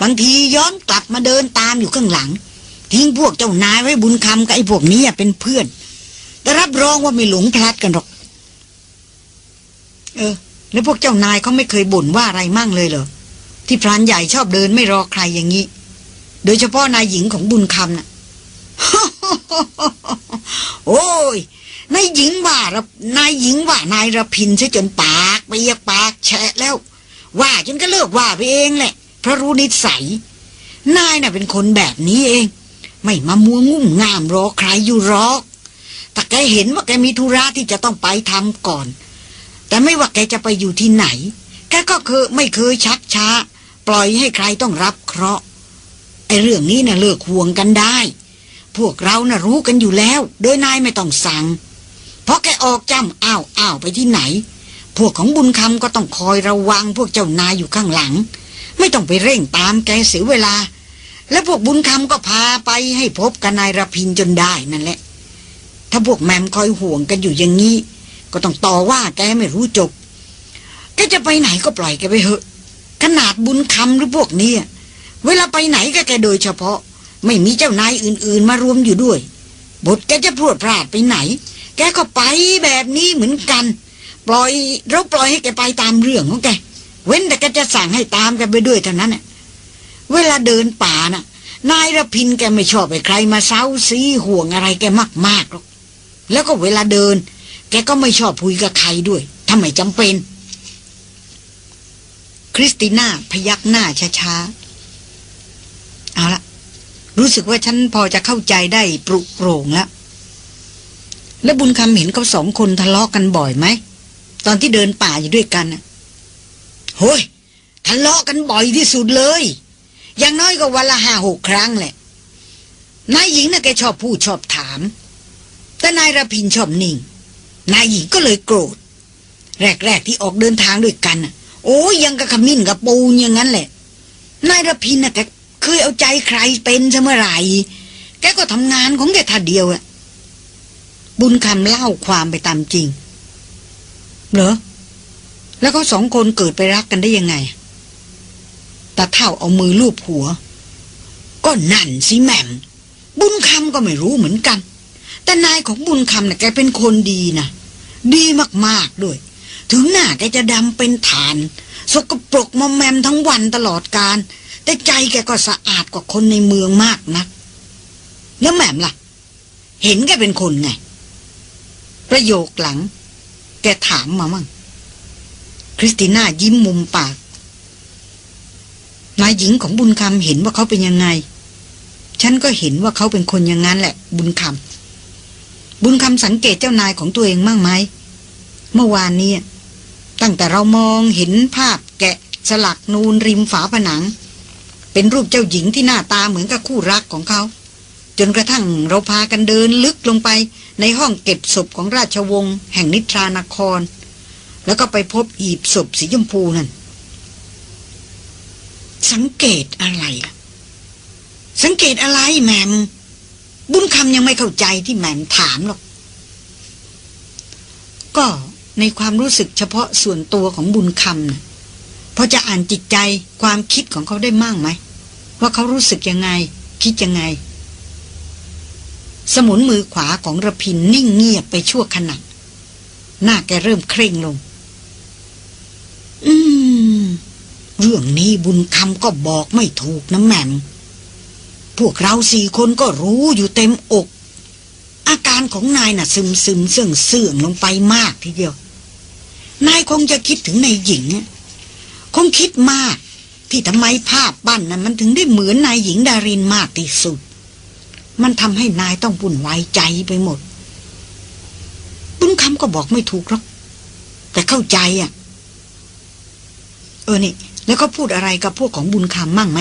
บางทีย้อนกลับมาเดินตามอยู่ข้างหลัง ทิ้งพวกเจ้านายไว้บุญคำกับไอ้พวกนี้เป็นเพื่อน แต่รับรองว่าไม่หลงพลัดกันหรอก เออ แล้วพวกเจ้านายเขาไม่เคยบ่นว่าอะไรมั่งเลยเหรอ ที่พรานใหญ่ชอบเดินไม่รอใครอย่างนี้ โดยเฉพาะนายหญิงของบุญคำน่ะโอ้ย
นายหญิงว่าระนายหญิงว่านายระพินซะจนปากเปียกปากแฉะแล้ว ว่าจนก็เลิกว่าไปเองแหละ เพราะรู้นิสัย นายน่ะเป็นคนแบบนี้เอง ไม่มามัวงุ่มง่ามรอใครอยู่รอก แต่แกเห็นว่าแกมีธุระที่จะต้องไปทำก่อน แต่ไม่ว่าแกจะไปอยู่ที่ไหน แกก็เคยไม่เคยชักช้า ปล่อยให้ใครต้องรับเคราะห์ไอ้เรื่องนี้น่ะเลิกห่วงกันได้ พวกเราน่ะรู้กันอยู่แล้ว โดยนายไม่ต้องสั่ง เพราะแกออกจำอ้าวอ้าวไปที่ไหน พวกของบุญคำก็ต้องคอยระวังพวกเจ้านายอยู่ข้างหลัง ไม่ต้องไปเร่งตามแกเสียเวลา และพวกบุญคำก็พาไปให้พบกับนายรพินจนได้นั่นแหละ ถ้าพวกแมมคอยห่วงกันอยู่อย่างนี้ ก็ต้องต่อว่าแกไม่รู้จบแกจะไปไหนก็ปล่อยแกไปเถอะ ขนาดบุญคำหรือพวกนี้เวลาไปไหนก็แกโดยเฉพาะ ไม่มีเจ้านายอื่น ๆ มารวมอยู่ด้วย บทแกจะพรวดพลาดไปไหน แกก็ไปแบบนี้เหมือนกัน ปล่อยเราปล่อยให้แกไปตามเรื่องของแก เว้นแต่แกจะสั่งให้ตามแกไปด้วยเท่านั้นน่ะเวลาเดินป่าน่ะ นายระพินแกไม่ชอบให้ใครมาเซ้าซีห่วงอะไรแกมากๆหรอกแล้วก็เวลาเดิน แกก็ไม่ชอบคุยกับใครด้วยถ้าไมจำเป็น
คริสติน่าพยักหน้าช้าๆ เอาละรู้สึกว่าฉันพอจะเข้าใจได้ปรุโปร่งแล้ว แล้วบุญคำเห็นเขาสองคนทะเลาะกันบ่อยไหม ตอนที่เดินป่าอยู่ด้วยกันน่ะ
โฮ้ยทะเลาะกันบ่อยที่สุดเลย อย่างน้อยก็วันละห้าหกครั้งแหละ นายหญิงน่ะแกชอบพูดชอบถาม แต่นายระพินชอบนิ่ง นายหญิงก็เลยโกรธ แรกๆที่ออกเดินทางด้วยกันโอ้ยยังกับขมิ้นกับปูนอย่างนั้นแหละ นายระพินน่ะแกเคยเอาใจใครเป็นซะเมื่อไหร่แกก็ทำงานของแกท่าเดียวอะ
บุญคำเล่าความไปตามจริง เหรอ แล้วเขาสองคนเกิดไปรักกันได้ยังไงตาเท่าเอามือลูบหัว
ก็นั่นสิแหม่ม บุญคำก็ไม่รู้เหมือนกัน แต่นายของบุญคำน่ะแกเป็นคนดีนะดีมากๆด้วย ถึงหน้าแกจะดำเป็นฐาน สกปรกมอมแมมทั้งวันตลอดการ แต่ใจแกก็สะอาดกว่าคนในเมืองมากนัก แล้วแหม่มล่ะ เห็นแกเป็นคนไง
ประโยคหลัง แกถามมามั่ง คริสติน่ายิ้มมุมปาก นายหญิงของบุญคำเห็นว่าเขาเป็นยังไง ฉันก็เห็นว่าเขาเป็นคนอย่างนั้นแหละ บุญคำบุญคำสังเกตเจ้านายของตัวเองมั่งไหมเมื่อวานนี้ตั้งแต่เรามองเห็นภาพแกะสลักนูนริมฝาผนัง เป็นรูปเจ้าหญิงที่หน้าตาเหมือนกับคู่รักของเขา จนกระทั่งเราพากันเดินลึกลงไปในห้องเก็บศพของราชวงศ์แห่งนิทรานคร แล้วก็ไปพบหีบศพสีชมพูนั่น
สังเกตอะไรล่ะ สังเกตอะไรแหม่มบุญคำยังไม่เข้าใจที่แหม่มถามหรอก
ก็ในความรู้สึกเฉพาะส่วนตัวของบุญคำนะพอจะอ่านจิตใจความคิดของเขาได้มั่งไหม ว่าเขารู้สึกยังไง คิดยังไง สมุนมือขวาของระพินนิ่งเงียบไปชั่วขณะหน้าแกเริ่มเคร่งลง
ม เรื่องนี้บุญคำก็บอกไม่ถูกนะแม่ม พวกเราสี่คนก็รู้อยู่เต็มอก อาการของนายน่ะ ซึมซึมเสื่องเสื่องลงไปมากทีเดียว นายคงจะคิดถึงในหญิง คงคิดมาก ที่ทำไมภาพปั้นนั้นมันถึงได้เหมือนนายหญิงดารินมากที่สุด มันทำให้นายต้องวุ่นวายใจไปหมด บุญคำก็บอกไม่ถูกหรอกแต่เข้าใจอะ
เออนี่ แล้วก็พูดอะไรกับพวกของบุญคำมั่งไหม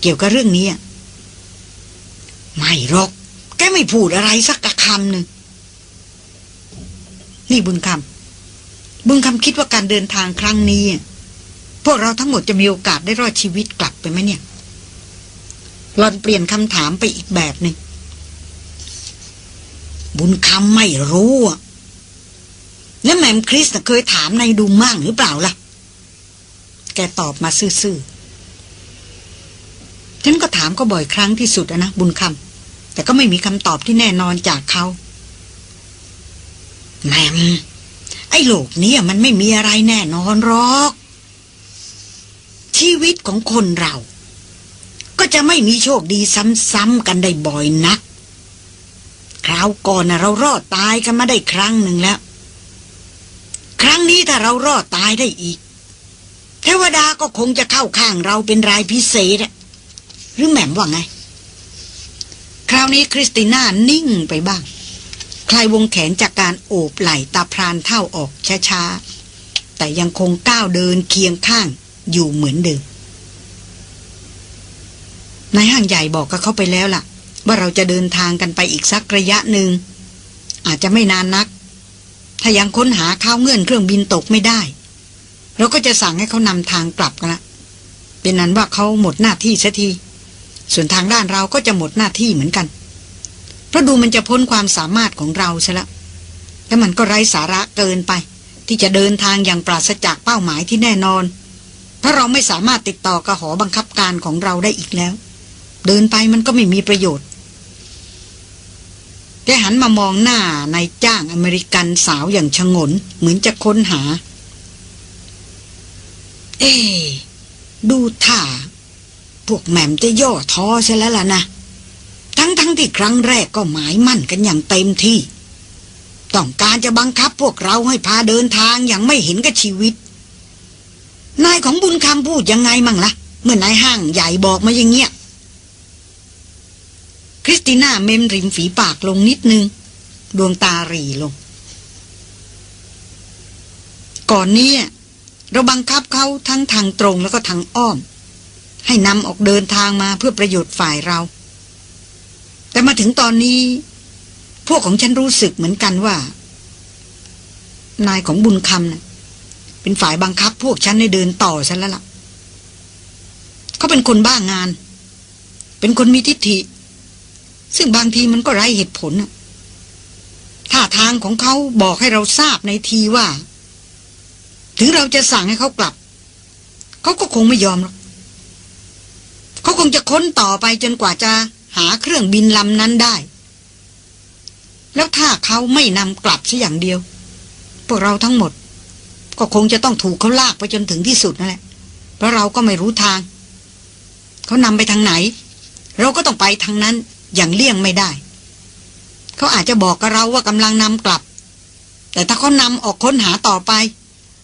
เกี่ยวกับเรื่องนี้อะ
ไม่หรอก แกไม่พูดอะไรสักคำหนึ่ง
นี่บุญคำบุญคำคิดว่าการเดินทางครั้งนี้ พวกเราทั้งหมดจะมีโอกาสได้รอดชีวิตกลับไปไหมเนี่ยหลอนเปลี่ยนคำถามไปอีกแบบหนึ่ง
บุญคำไม่รู้อะแล้วแมมคริสเคยถามนายดูมั่งหรือเปล่าล่ะ
แกตอบมาซื่อๆฉันก็ถามก็บ่อยครั้งที่สุดนะบุญคำแต่ก็ไม่มีคำตอบที่แน่นอนจากเขา
แมมไอ้โลกนี้มันไม่มีอะไรแน่นอนหรอก ชีวิตของคนเรา ก็จะไม่มีโชคดีซ้ำๆกันได้บ่อยนัก คราวราวก่อนนะเรารอดตายกันมาได้ครั้งหนึ่งแล้ว ครั้งนี้ถ้าเรารอดตายได้อีก เทวดาก็คงจะเข้าข้างเราเป็นรายพิเศษอะหรือแหม่มว่าไง
คราวนี้คริสติน่านิ่งไปบ้าง คลายวงแขนจากการโอบไหล่ตาพรานเท่าออกช้าๆ แต่ยังคงก้าวเดินเคียงข้างอยู่เหมือนเดิมนายห้างใหญ่บอกกับเขาไปแล้วล่ะ ว่าเราจะเดินทางกันไปอีกสักระยะหนึ่งอาจจะไม่นานนัก ถ้ายังค้นหาข้าวเงื่อนเครื่องบินตกไม่ได้ เราก็จะสั่งให้เขานำทางกลับกันละเป็นนั้นว่าเขาหมดหน้าที่เสัทีส่วนทางด้านเราก็จะหมดหน้าที่เหมือนกัน เพราะดูมันจะพ้นความสามารถของเราใช่ละและมันก็ไร้สาระเกินไป ที่จะเดินทางอย่างปราศจากเป้าหมายที่แน่นอน เพราะเราไม่สามารถติดต่อกับหอบังคับการของเราได้อีกแล้ว เดินไปมันก็ไม่มีประโยชน์แกหันมามองหน้านายจ้างอเมริกันสาวอย่างชงน เหมือนจะค้นหา
เอ๊ดูท่า พวกแหม่มจะย่อท้อใช่แล้วล่ะนะ ทั้งทั้งที่ครั้งแรกก็หมายมั่นกันอย่างเต็มที่ ต้องการจะบังคับพวกเราให้พาเดินทางอย่างไม่เห็นกับชีวิต นายของบุญคำพูดยังไงมั่งละ่ะ เมื่อนายห้างใหญ่บอกมาอย่างเงี้ย
คริสติน่าเมมริมฝีปากลงนิดนึง ดวงตาหรีลง ก่อนนี้ เราบังคับเขาทั้งทางตรงแล้วก็ทางอ้อม ให้นำออกเดินทางมาเพื่อประโยชน์ฝ่ายเรา แต่มาถึงตอนนี้ พวกของฉันรู้สึกเหมือนกันว่า นายของบุญคำนะ่ะเป็นฝ่ายบังคับพวกฉันให้เดินต่อฉันแล้วล่ะเขาเป็นคนบ้างงาน เป็นคนมีทิฏฐิ ซึ่งบางทีมันก็ไร้เหตุผลน่ะท่าทางของเขาบอกให้เราทราบในทีว่า ถึงเราจะสั่งให้เขากลับ เขาก็คงไม่ยอมหรอกเขาคงจะค้นต่อไปจนกว่าจะหาเครื่องบินลำนั้นได้ แล้วถ้าเขาไม่นำกลับซะอย่างเดียว พวกเราทั้งหมด ก็คงจะต้องถูกเขาลากไปจนถึงที่สุดนั่นแหละ เพราะเราก็ไม่รู้ทาง เขานำไปทางไหน เราก็ต้องไปทางนั้นอย่างเลี่ยงไม่ได้ เขาอาจจะบอกกับเราว่ากำลังนำกลับ แต่ถ้าเขานำออกค้นหาต่อไป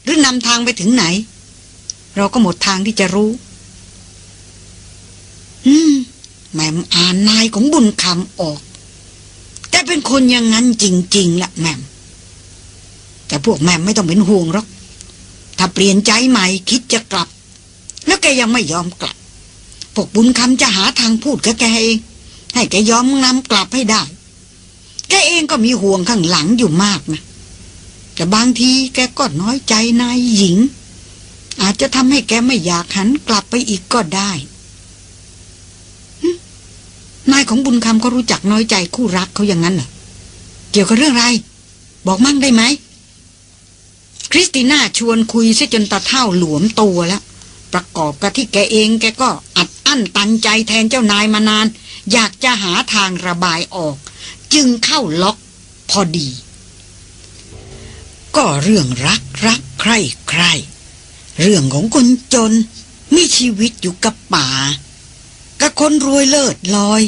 หรือนำทางไปถึงไหน เราก็หมดทางที่จะรู้
อืมแม่มอ่านนายของบุญคำออก แต่เป็นคนอย่างนั้นจริงๆละแม่มแต่พวกแม่มไม่ต้องเป็นห่วงหรอก ถ้าเปลี่ยนใจใหม่คิดจะกลับ แล้วแกยังไม่ยอมกลับ พวกบุญคำจะหาทางพูดกับแกเอง ให้แกยอมนำกลับให้ได้ แกเองก็มีห่วงข้างหลังอยู่มากนะ แต่บางทีแกก็น้อยใจนายหญิง อาจจะทำให้แกไม่อยากหันกลับไปอีกก็ได้
นายของบุญคำเขารู้จักน้อยใจคู่รักเขาอย่างนั้นเหรอ เกี่ยวกับเรื่องอะไร บอกมั่งได้ไหม คริสติน่าชวนคุยซะจนตาเท่าหลวมตัวแล้ว ประกอบกับที่แกเองแกก็อัดอั้นตันใจแทนเจ้านายมานาน อยากจะหาทางระบายออก จึงเข้าล็อกพอดี
ก็เรื่องรักรักใคร่ใคร่เรื่องของคนจนมีชีวิตอยู่กับป่ากับคนรวยเลิศลอย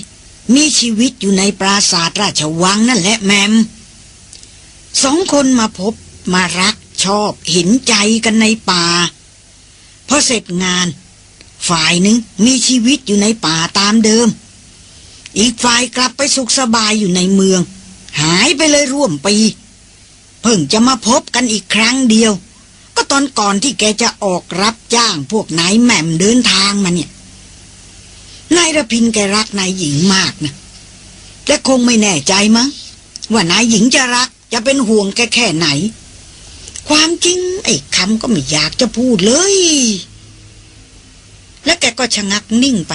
มีชีวิตอยู่ในปราสาทราชวังนั่นแหละแมมสองคนมาพบมารักชอบเห็นใจกันในป่าพอเสร็จงาน ฝ่ายหนึ่งมีชีวิตอยู่ในป่าตามเดิม อีกฝ่ายกลับไปสุขสบายอยู่ในเมือง หายไปเลยร่วมปี เพิ่งจะมาพบกันอีกครั้งเดียว ก็ตอนก่อนที่แกจะออกรับจ้างพวกนายแหม่มเดินทางมาเนี่ยนายระพินแกรักนายหญิงมากนะแต่คงไม่แน่ใจมั้งว่านายหญิงจะรักจะเป็นห่วงแกแค่ไหน ความจริงไอ้คำก็ไม่อยากจะพูดเลย
และแกก็ชะงักนิ่งไป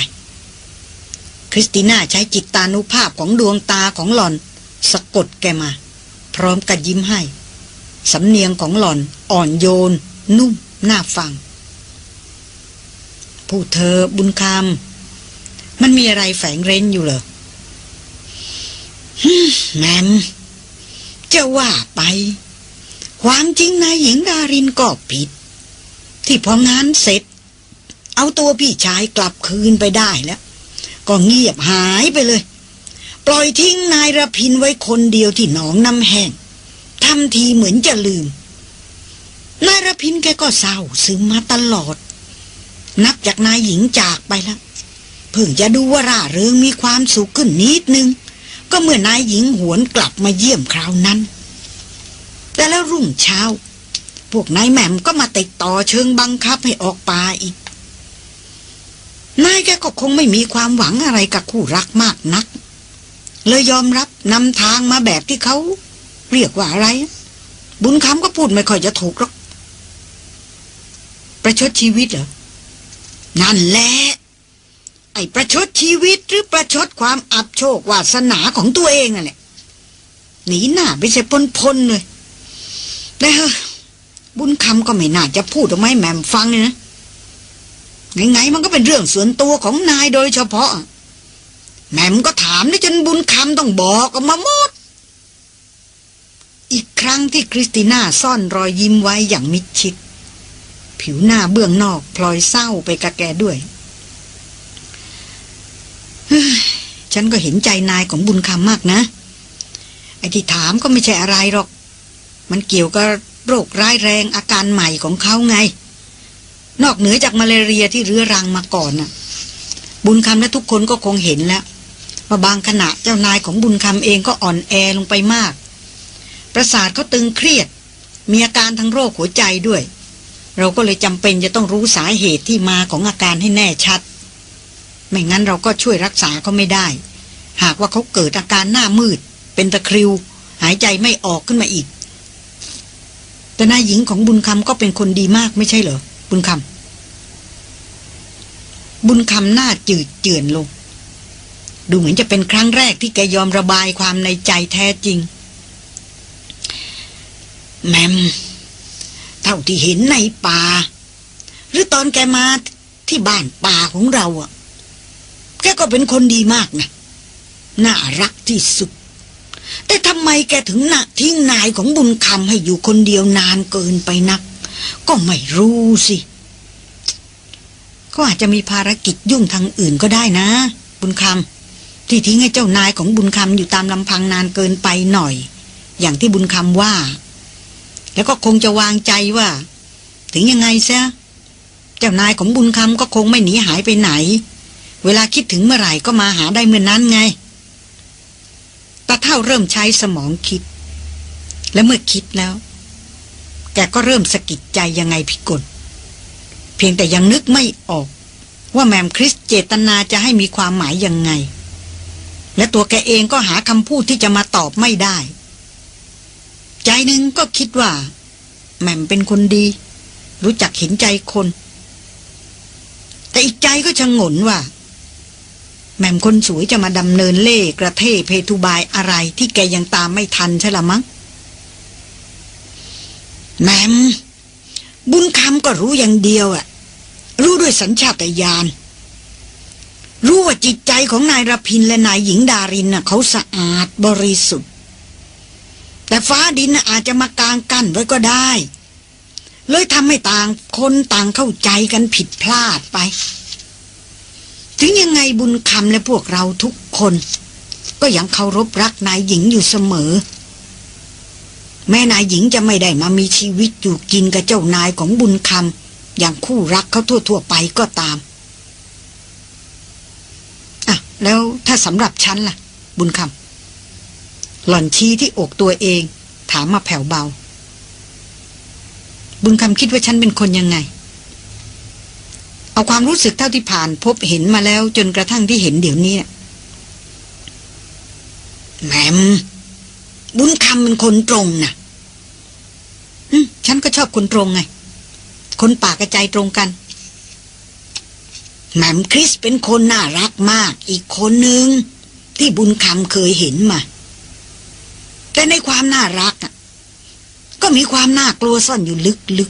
คริสติน่าใช้จิตตานุภาพของดวงตาของหล่อน สะกดแกมา พร้อมกับยิ้มให้ สำเนียงของหล่อนอ่อนโยน นุ่ม น่าฟัง ผู้เธอบุญคำมันมีอะไรแฝงเร้นอยู่เหรอ
แมมจะว่าไป ความจริงนายหญิงดารินก็ผิด ที่พองานเสร็จ เอาตัวพี่ชายกลับคืนไปได้แล้ว ก็เงียบหายไปเลย ปล่อยทิ้งนายระพินไว้คนเดียวที่หนองน้ำแห้งทำทีเหมือนจะลืม นายระพินแกก็เศร้าซึมมาตลอด นับจากนายหญิงจากไปแล้วเพิ่งจะดูว่าร่าเริงมีความสุขขึ้นนิดนึง ก็เมื่อนายหญิงหวนกลับมาเยี่ยมคราวนั้น แต่แล้วรุ่งเช้า พวกนายแหม่มก็มาติดต่อเชิงบังคับให้ออกป่าอีกนายแกก็คงไม่มีความหวังอะไรกับคู่รักมากนัก เลยยอมรับนำทางมาแบบที่เขา เรียกว่าอะไร บุญคำก็พูดไม่ค่อยจะถูกหรอก ประชดชีวิตเหรอ นั่นแหละ ไอ้ประชดชีวิตหรือประชดความอับโชควาสนาของตัวเองนั่นแหละหนีหน้าไปเสียพ้นๆเลยแต่เฮ้ยบุญคำก็ไม่น่าจะพูดออกมาให้แหม่มฟังเลยนะไงๆมันก็เป็นเรื่องส่วนตัวของนายโดยเฉพาะ แหม่มก็ถามนี่จนบุญคำต้องบอกออกมาหมด อีกครั้งที่คริสติน่าซ่อนรอยยิ้มไว้อย่างมิดชิด ผิวหน้าเบื้องนอกพลอยเศร้าไปกระแกด้วยเฮ้ฉันก็เห็นใจนายของบุญคำมากนะ ไอ้ที่ถามก็ไม่ใช่อะไรหรอก มันเกี่ยวกับโรคร้ายแรงอาการใหม่ของเขาไง นอกเหนือจากมาลาเรียที่เรื้อรังมาก่อนน่ะ บุญคำและทุกคนก็คงเห็นแล้ว ว่าบางขณะเจ้านายของบุญคำเองก็อ่อนแอลงไปมาก ประสาทเขาตึงเครียด มีอาการทั้งโรคหัวใจด้วย เราก็เลยจำเป็นจะต้องรู้สาเหตุที่มาของอาการให้แน่ชัด ไม่งั้นเราก็ช่วยรักษาเขาไม่ได้ หากว่าเขาเกิดอาการหน้ามืด เป็นตะคริว หายใจไม่ออกขึ้นมาอีก แต่นายหญิงของบุญคำก็เป็นคนดีมากไม่ใช่เหรอบุญคำบุญคำหน้าจืดเจือนลง ดูเหมือนจะเป็นครั้งแรกที่แกยอมระบายความในใจแท้จริง แมม เท่าที่เห็นในป่า หรือตอนแกมาที่บ้านป่าของเราอะ่ะ แกก็เป็นคนดีมากนะ น่ารักที่สุด แต่ทำไมแกถึงนะทิ้งนายของบุญคำให้อยู่คนเดียวนานเกินไปนัก ก็ไม่รู้สิก็อาจจะมีภารกิจยุ่งทางอื่นก็ได้นะ บุญคำ ที่ทิ้งให้เจ้านายของบุญคำอยู่ตามลำพังนานเกินไปหน่อย อย่างที่บุญคำว่า แล้วก็คงจะวางใจว่า ถึงยังไงซะเจ้านายของบุญคำก็คงไม่หนีหายไปไหน เวลาคิดถึงเมื่อไหร่ก็มาหาได้เมื่อนนั้นไงตาเท่าเริ่มใช้สมองคิด และเมื่อคิดแล้ว แกก็เริ่มสะกิดใจยังไงพิกลเพียงแต่ยังนึกไม่ออก ว่าแมมคริสเจตนาจะให้มีความหมายยังไง และตัวแกเองก็หาคำพูดที่จะมาตอบไม่ได้ ใจหนึ่งก็คิดว่า แหม่มเป็นคนดี รู้จักเห็นใจคน แต่อีกใจก็ชะงนว่า แหม่มคนสวยจะมาดำเนินเล่กระเทเพทุบายอะไรที่แกยังตามไม่ทันใช่ละมั้งแหม่มบุญคำก็รู้อย่างเดียวอะรู้ด้วยสัญชาตญาณ รู้ว่าจิตใจของนายรพินและนายหญิงดารินน่ะเขาสะอาดบริสุทธิ์ แต่ฟ้าดินอาจจะมากางกั้นไว้ก็ได้ เลยทำให้ต่างคนต่างเข้าใจกันผิดพลาดไป ถึงยังไงบุญคำและพวกเราทุกคน ก็ยังเคารพรักนายหญิงอยู่เสมอ แม่นายหญิงจะไม่ได้มามีชีวิตอยู่กินกับเจ้านายของบุญคำอย่างคู่รักเขาทั่วๆไปก็ตาม แล้วถ้าสำหรับฉันล่ะ บุญคำหล่อนชี้ที่อกตัวเอง ถามมาแผ่วเบา บุญคำคิดว่าฉันเป็นคนยังไง เอาความรู้สึกเท่าที่ผ่านพบเห็นมาแล้วจนกระทั่งที่เห็นเดี๋ยวนี้แหมมบุญคำเป็นคนตรงนะฉันก็ชอบคนตรงไง คนปากกระใจตรงกัน แหม่มคริสเป็นคนน่ารักมากอีกคนหนึ่งที่บุญคำเคยเห็นมา แต่ในความน่ารักก็มีความน่ากลัวซ่อนอยู่ลึก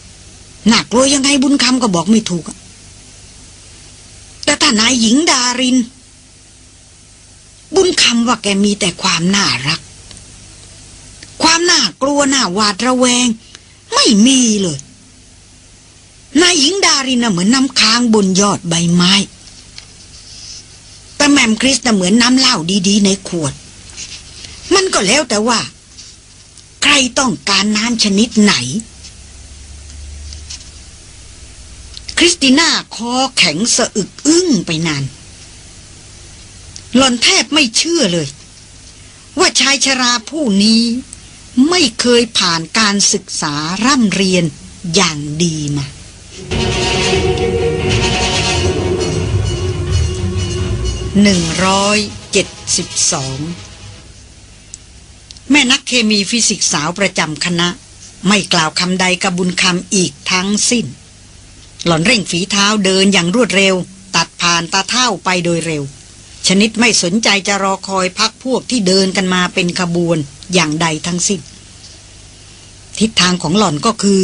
ๆน่ากลัวยังไงบุญคำก็บอกไม่ถูก แต่ถ้านายหญิงดาริน บุญคำว่าแกมีแต่ความน่ารัก ความน่ากลัวน่าหวาดระแวง ไม่มีเลยนายหญิงด รินน่ะเหมือนน้ำค้างบนยอดใบไม้แต่แมมคริสน่ะเหมือนน้ำเหล้าดีๆ ในขวด มันก็แล้วแต่ว่า ใครต้องการน้ำชนิดไหน คริสติน่าคอแข็งสะอึกอึ้งไปนาน หล่อนแทบไม่เชื่อเลย ว่าชายชราผู้นี้ไม่เคยผ่านการศึกษาร่ำเรียนอย่างดีมา
หนึ่งร้อยเจ็ดสิบสองแม่นักเคมีฟิสิกส์สาวประจำคณะ ไม่กล่าวคำใดกับบุญคำอีกทั้งสิ้น หล่อนเร่งฝีเท้าเดินอย่างรวดเร็ว ตัดผ่านตาเท่าไปโดยเร็ว ชนิดไม่สนใจจะรอคอยพักพวกที่เดินกันมาเป็นขบวนอย่างใดทั้งสิ้น ทิศทางของหล่อนก็คือ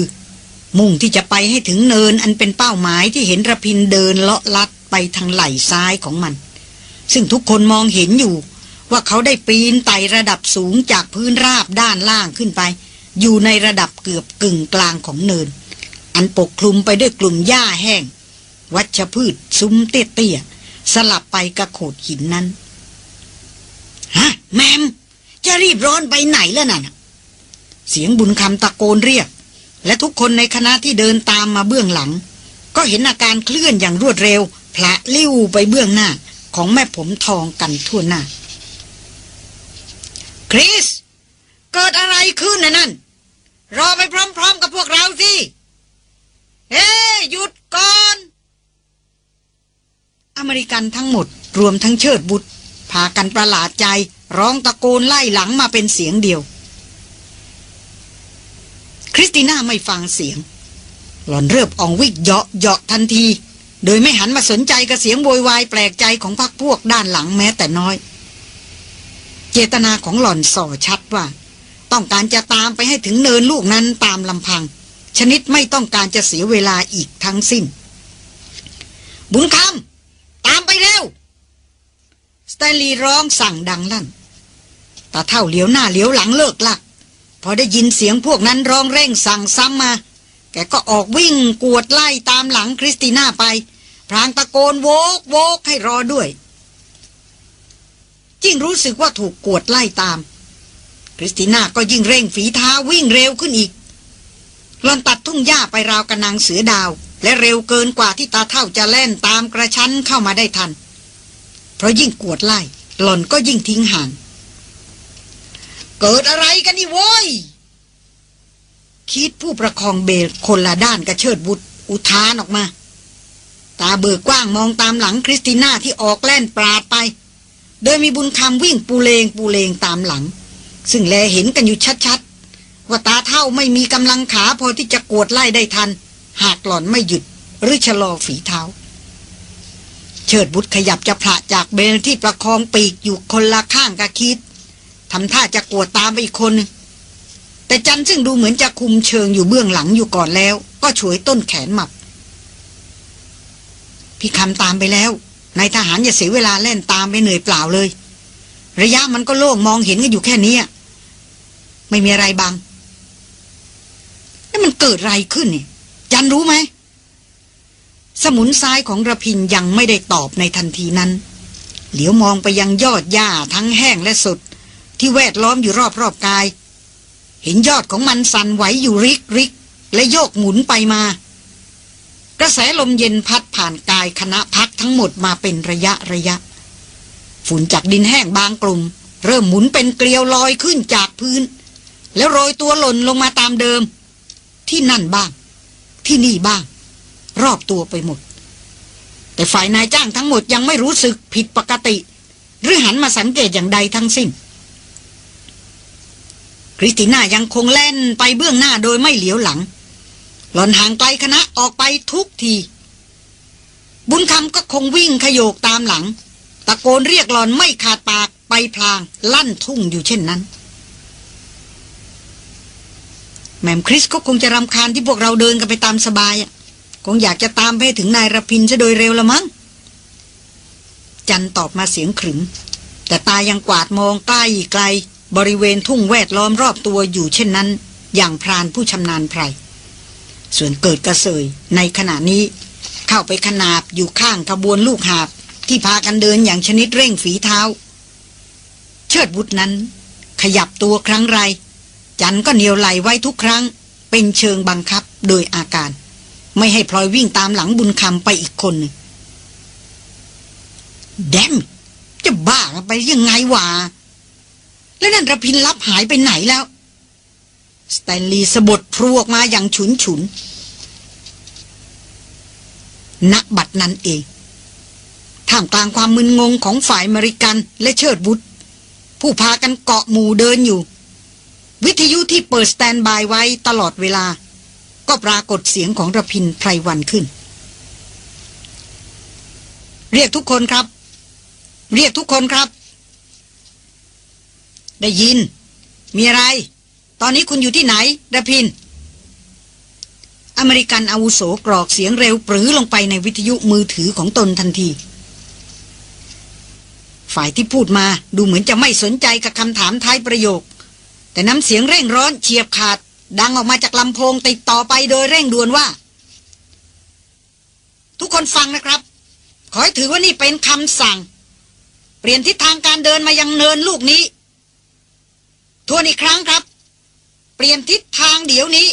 มุ่งที่จะไปให้ถึงเนินอันเป็นเป้าหมายที่เห็นระพินเดินเลาะลัดไปทางไหล่ซ้ายของมัน ซึ่งทุกคนมองเห็นอยู่ ว่าเขาได้ปีนไต่ระดับสูงจากพื้นราบด้านล่างขึ้นไป อยู่ในระดับเกือบกึ่งกลางของเนิน อันปกคลุมไปด้วยกลุ่มหญ้าแห้ง วัชพืชซุ้มเตี้ยๆสลับไปกระโขดหินนั้น
ฮะแมม จะรีบร้อนไปไหนแล้วน่ะ
เสียงบุญคำตะโกนเรียก และทุกคนในคณะที่เดินตามมาเบื้องหลัง ก็เห็นอาการเคลื่อนอย่างรวดเร็วพละลิ้วไปเบื้องหน้า ของแม่ผมทองกันทั่วหน้า
คริส เกิดอะไรขึ้นนะนั่น รอไปพร้อมๆกับพวกเราสิ เฮ้หยุดก่อน
อเมริกันทั้งหมดรวมทั้งเชิดบุตรพากันประหลาดใจ ร้องตะโกนไล่หลังมาเป็นเสียงเดียว คริสติน่าไม่ฟังเสียง หล่อนเริ่มอองวิกเหาะเหาะทันที โดยไม่หันมาสนใจกับเสียงโวยวายแปลกใจของพรรคพวกด้านหลังแม้แต่น้อย เจตนาของหล่อนส่อชัดว่า ต้องการจะตามไปให้ถึงเนินลูกนั้นตามลำพัง ชนิดไม่ต้องการจะเสียเวลาอีกทั้งสิ้น
บุญคำตามไปเร็ว
สแตนลีย์ร้องสั่งดังลั่นตาเฒ่าเหลียวหน้าเหลียวหลังเลิ่กลั่กพอได้ยินเสียงพวกนั้นร้องเร่งสั่งซ้ำมา แกก็ออกวิ่งกวดไล่ตามหลังคริสติน่าไป พลางตะโกนโวกโวกให้รอด้วย ยิ่งรู้สึกว่าถูกกวดไล่ตาม คริสติน่าก็ยิ่งเร่งฝีเท้าวิ่งเร็วขึ้นอีกหลอนตัดทุ่งหญ้าไปราวกระนางเสือดาว และเร็วเกินกว่าที่ตาเท่าจะแล่นตามกระชั้นเข้ามาได้ทัน เพราะยิ่งกวดไล่หล่อนก็ยิ่งทิ้งห่าง
เกิดอะไรกันนี่โว้ย
คิดผู้ประคองเบลคนละด้านกระเชิดบุตรอุทานออกมา ตาเบิกกว้างมองตามหลังคริสติน่าที่ออกแล่นปราดไป โดยมีบุญคำวิ่งปูเลงปูเลงตามหลัง ซึ่งแลเห็นกันอยู่ชัดๆ ว่าตาเท่าไม่มีกำลังขาพอที่จะกวดไล่ได้ทัน หากหล่อนไม่หยุด หรือชะลอฝีเท้า เชิดบุตรขยับจะพละจากเบลที่ประคองปีกอยู่คนละข้างกับคิดทำท่าจะกวดตามไปอีกคนนึงแต่จันซึ่งดูเหมือนจะคุมเชิงอยู่เบื้องหลังอยู่ก่อนแล้ว ก็ฉวยต้นแขนหมับ พี่คำตามไปแล้วนายทหารอย่าเสียเวลาเล่นตามไปเหนื่อยเปล่าเลย ระยะมันก็โล่งมองเห็นกันอยู่แค่นี้ไม่มีอะไรบังแล้วมันเกิดอะไรขึ้นเนี่ยจันรู้ไหม สมุนซ้ายของระพินยังไม่ได้ตอบในทันทีนั้น เหลียวมองไปยังยอดหญ้าทั้งแห้งและสดที่แวดล้อมอยู่รอบๆกาย เห็นยอดของมันสั่นไหวอยู่ริกริกและโยกหมุนไปมา กระแสลมเย็นพัดผ่านกายคณะพักทั้งหมดมาเป็นระยะระยะ ฝุ่นจากดินแห้งบางกลุ่ม เริ่มหมุนเป็นเกลียวลอยขึ้นจากพื้น แล้วโรยตัวหล่นลงมาตามเดิม ที่นั่นบ้าง ที่นี่บ้าง รอบตัวไปหมด แต่ฝ่ายนายจ้างทั้งหมดยังไม่รู้สึกผิดปกติ หรือหันมาสังเกตอย่างใดทั้งสิ้นคริสติน่ายังคงแล่นไปเบื้องหน้าโดยไม่เหลียวหลัง หล่อนห่างไกลคณะออกไปทุกที บุญคำก็คงวิ่งขยโยกตามหลัง ตะโกนเรียกหลอนไม่ขาดปากไปพลางลั่นทุ่งอยู่เช่นนั้น แมมคริสก็คงจะรำคาญที่พวกเราเดินกันไปตามสบายคงอยากจะตามไปถึงนายรพินซะโดยเร็วละมั้งจันตอบมาเสียงขรึม แต่ตายังกวาดมองใกล้ไกล บริเวณทุ่งแวดล้อมรอบตัวอยู่เช่นนั้น อย่างพรานผู้ชำนาญไพร ส่วนเกิดกระเสยในขณะนี้ เข้าไปขนาบอยู่ข้างขบวนลูกหาบ ที่พากันเดินอย่างชนิดเร่งฝีเท้า เชิดบุตรนั้น ขยับตัวครั้งไร จันก็เหนี่ยวไหล่ไว้ทุกครั้ง เป็นเชิงบังคับโดยอาการ ไม่ให้พลอยวิ่งตามหลังบุญคำไปอีกคนหนึ่ง damn จะบ้าไปยังไงวะแล้วนั่นรพินทร์ลับหายไปไหนแล้ว สแตนลีย์สบถพรวดมาอย่างฉุนฉุนณบัดนั้นเอง ท่ามกลางความมึนงงของฝ่ายอเมริกันและเชิดบุตรผู้พากันเกาะหมู่เดินอยู่ วิทยุที่เปิดสแตนบายไว้ตลอดเวลา ก็ปรากฏเสียงของระพินไพรวันขึ้น เรียกทุกคนครับ เรียกทุกคนครับ ได้ยิน มีอะไร ตอนนี้คุณอยู่ที่ไหนระพิน อเมริกันอาวุโสกรอกเสียงเร็วปรือลงไปในวิทยุมือถือของตนทันที ฝ่ายที่พูดมาดูเหมือนจะไม่สนใจกับคำถามท้ายประโยค แต่น้ำเสียงเร่งร้อนเฉียบขาด ดังออกมาจากลำโพงติดต่อไปโดยเร่งด่วนว่า ทุกคนฟังนะครับ ขอให้ถือว่านี่เป็นคำสั่ง เปลี่ยนทิศทางการเดินมายังเนินลูกนี้ทวนอีกครั้งครับ เปลี่ยนทิศทางเดี๋ยวนี้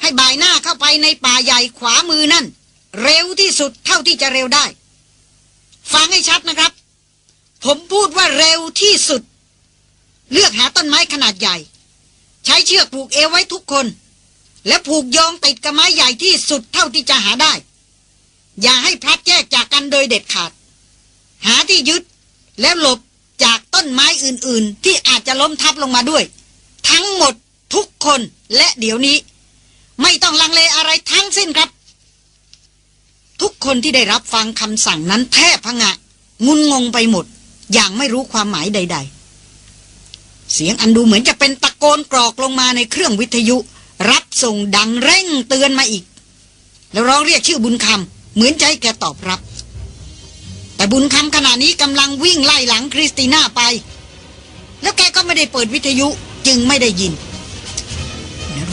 ให้บ่ายหน้าเข้าไปในป่าใหญ่ขวามือนั่น เร็วที่สุดเท่าที่จะเร็วได้ ฟังให้ชัดนะครับ ผมพูดว่าเร็วที่สุด เลือกหาต้นไม้ขนาดใหญ่ ใช้เชือกผูกเอวไว้ทุกคน และผูกยองติดกับไม้ใหญ่ที่สุดเท่าที่จะหาได้ อย่าให้พลัดแยกจากกันโดยเด็ดขาด หาที่ยึดแล้วหลบจากต้นไม้อื่น ๆ ที่อาจจะล้มทับลงมาด้วย ทั้งหมด ทุกคนและเดี๋ยวนี้ ไม่ต้องลังเลอะไรทั้งสิ้นครับ ทุกคนที่ได้รับฟังคำสั่งนั้นแทบพงะ งุนงงไปหมด อย่างไม่รู้ความหมายใด ๆ เสียงอันดูเหมือนจะเป็นตะโกนกรอกลงมาในเครื่องวิทยุ รับส่งดังเร่งเตือนมาอีก แล้วร้องเรียกชื่อบุญคำเหมือนใจแกตอบรับ แต่บุญคำขณะนี้กำลังวิ่งไล่หลังคริสติน่าไปแล้วแกก็ไม่ได้เปิดวิทยุจึงไม่ได้ยิน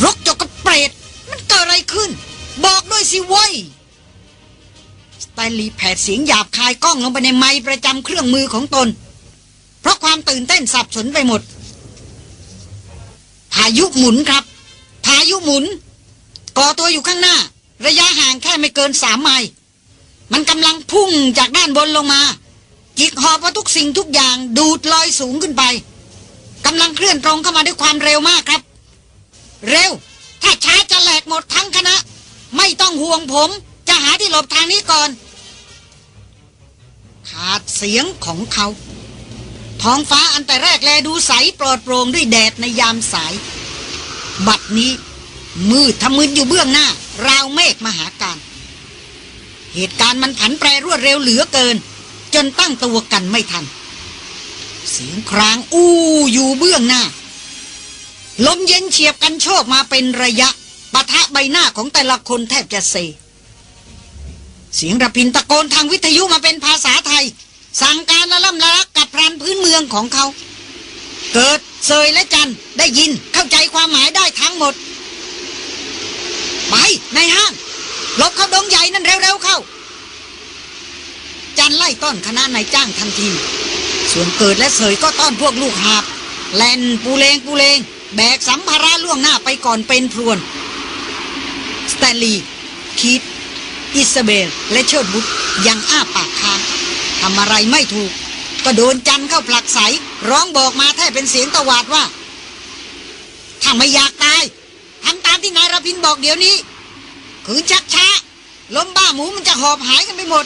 รกจกกระเปรตมันเกิดอะไรขึ้น บอกด้วยสิว้ยสไตลีแผดเสียงหยาบคายกล้องลงไปในไม้ประจำเครื่องมือของตน เพราะความตื่นเต้นสับสนไปหมด พายุหมุนครับ พายุหมุน ก่อตัวอยู่ข้างหน้า ระยะห่างแค่ไม่เกินสามไมล์มันกำลังพุ่งจากด้านบนลงมา จิกหอบว่าทุกสิ่งทุกอย่างดูดลอยสูงขึ้นไปกำลังเคลื่อนตรงเข้ามาด้วยความเร็วมากครับ เร็ว ถ้าช้าจะแหลกหมดทั้งคณะ ไม่ต้องห่วงผม จะหาที่หลบทางนี้ก่อน ขาดเสียงของเขา ท้องฟ้าอันแต่แรกแลดูใสปลอดโปร่งด้วยแดดในยามสาย บัดนี้ มืดทะมึนอยู่เบื้องหน้า ราวเมฆมหาการ เหตุการณ์มันผันแปรรวดเร็วเหลือเกิน จนตั้งตัวกันไม่ทัน เสียงครางอู้อยู่เบื้องหน้า ลมเย็นเฉียบกันโชกมาเป็นระยะปะทะใบหน้าของแต่ละคนแทบจะเซเสียงระพินตะโกนทางวิทยุมาเป็นภาษาไทย สั่งการละล่ำละลักกับพรานพื้นเมืองของเขา เกิดเซยและจันได้ยินเข้าใจความหมายได้ทั้งหมด ไปนายห้างหลบเข้าดงใหญ่นั่นเร็วๆเข้า จันไล่ต้อนคณะนายจ้างทันที ส่วนเกิดและเสยก็ต้อนพวกลูกหาบ แล่นปุเลงปุเลง แบกสัมภาระล่วงหน้าไปก่อนเป็นพรวน สแตนลีย์คีธ อิซาเบล และเชิดบุตรยังอ้าปากค้างทำอะไรไม่ถูก ก็โดนจันเข้าผลักใส ร้องบอกมาแทบเป็นเสียงตะวาดว่า ถ้าไม่อยากตายทำตามที่นายรพินบอกเดี๋ยวนี้ขืนชักช้าลมบ้าหมูมันจะหอบหายกันไปหมด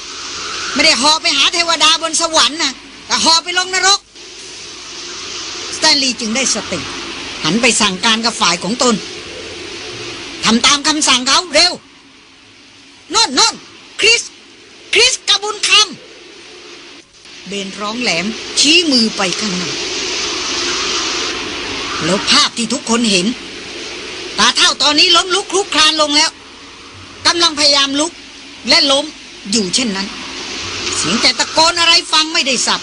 ไม่ได้หอบไปหาเทวดาบนสวรรค์นะแต่หอบไปลงนรกสแตนลีย์จึงได้สติ หันไปสั่งการกับฝ่ายของตนทำตามคำสั่งเขาเร็วโน่นโน่นคริส คริสกระบุญคำเบนร้องแหลมชี้มือไปข้างหน้าแล้วภาพที่ทุกคนเห็นตาเท่าตอนนี้ล้มลุกคลุกคลานลงแล้วกำลังพยายามลุกและล้มอยู่เช่นนั้น เสียงแต่ตะโกนอะไรฟังไม่ได้สับ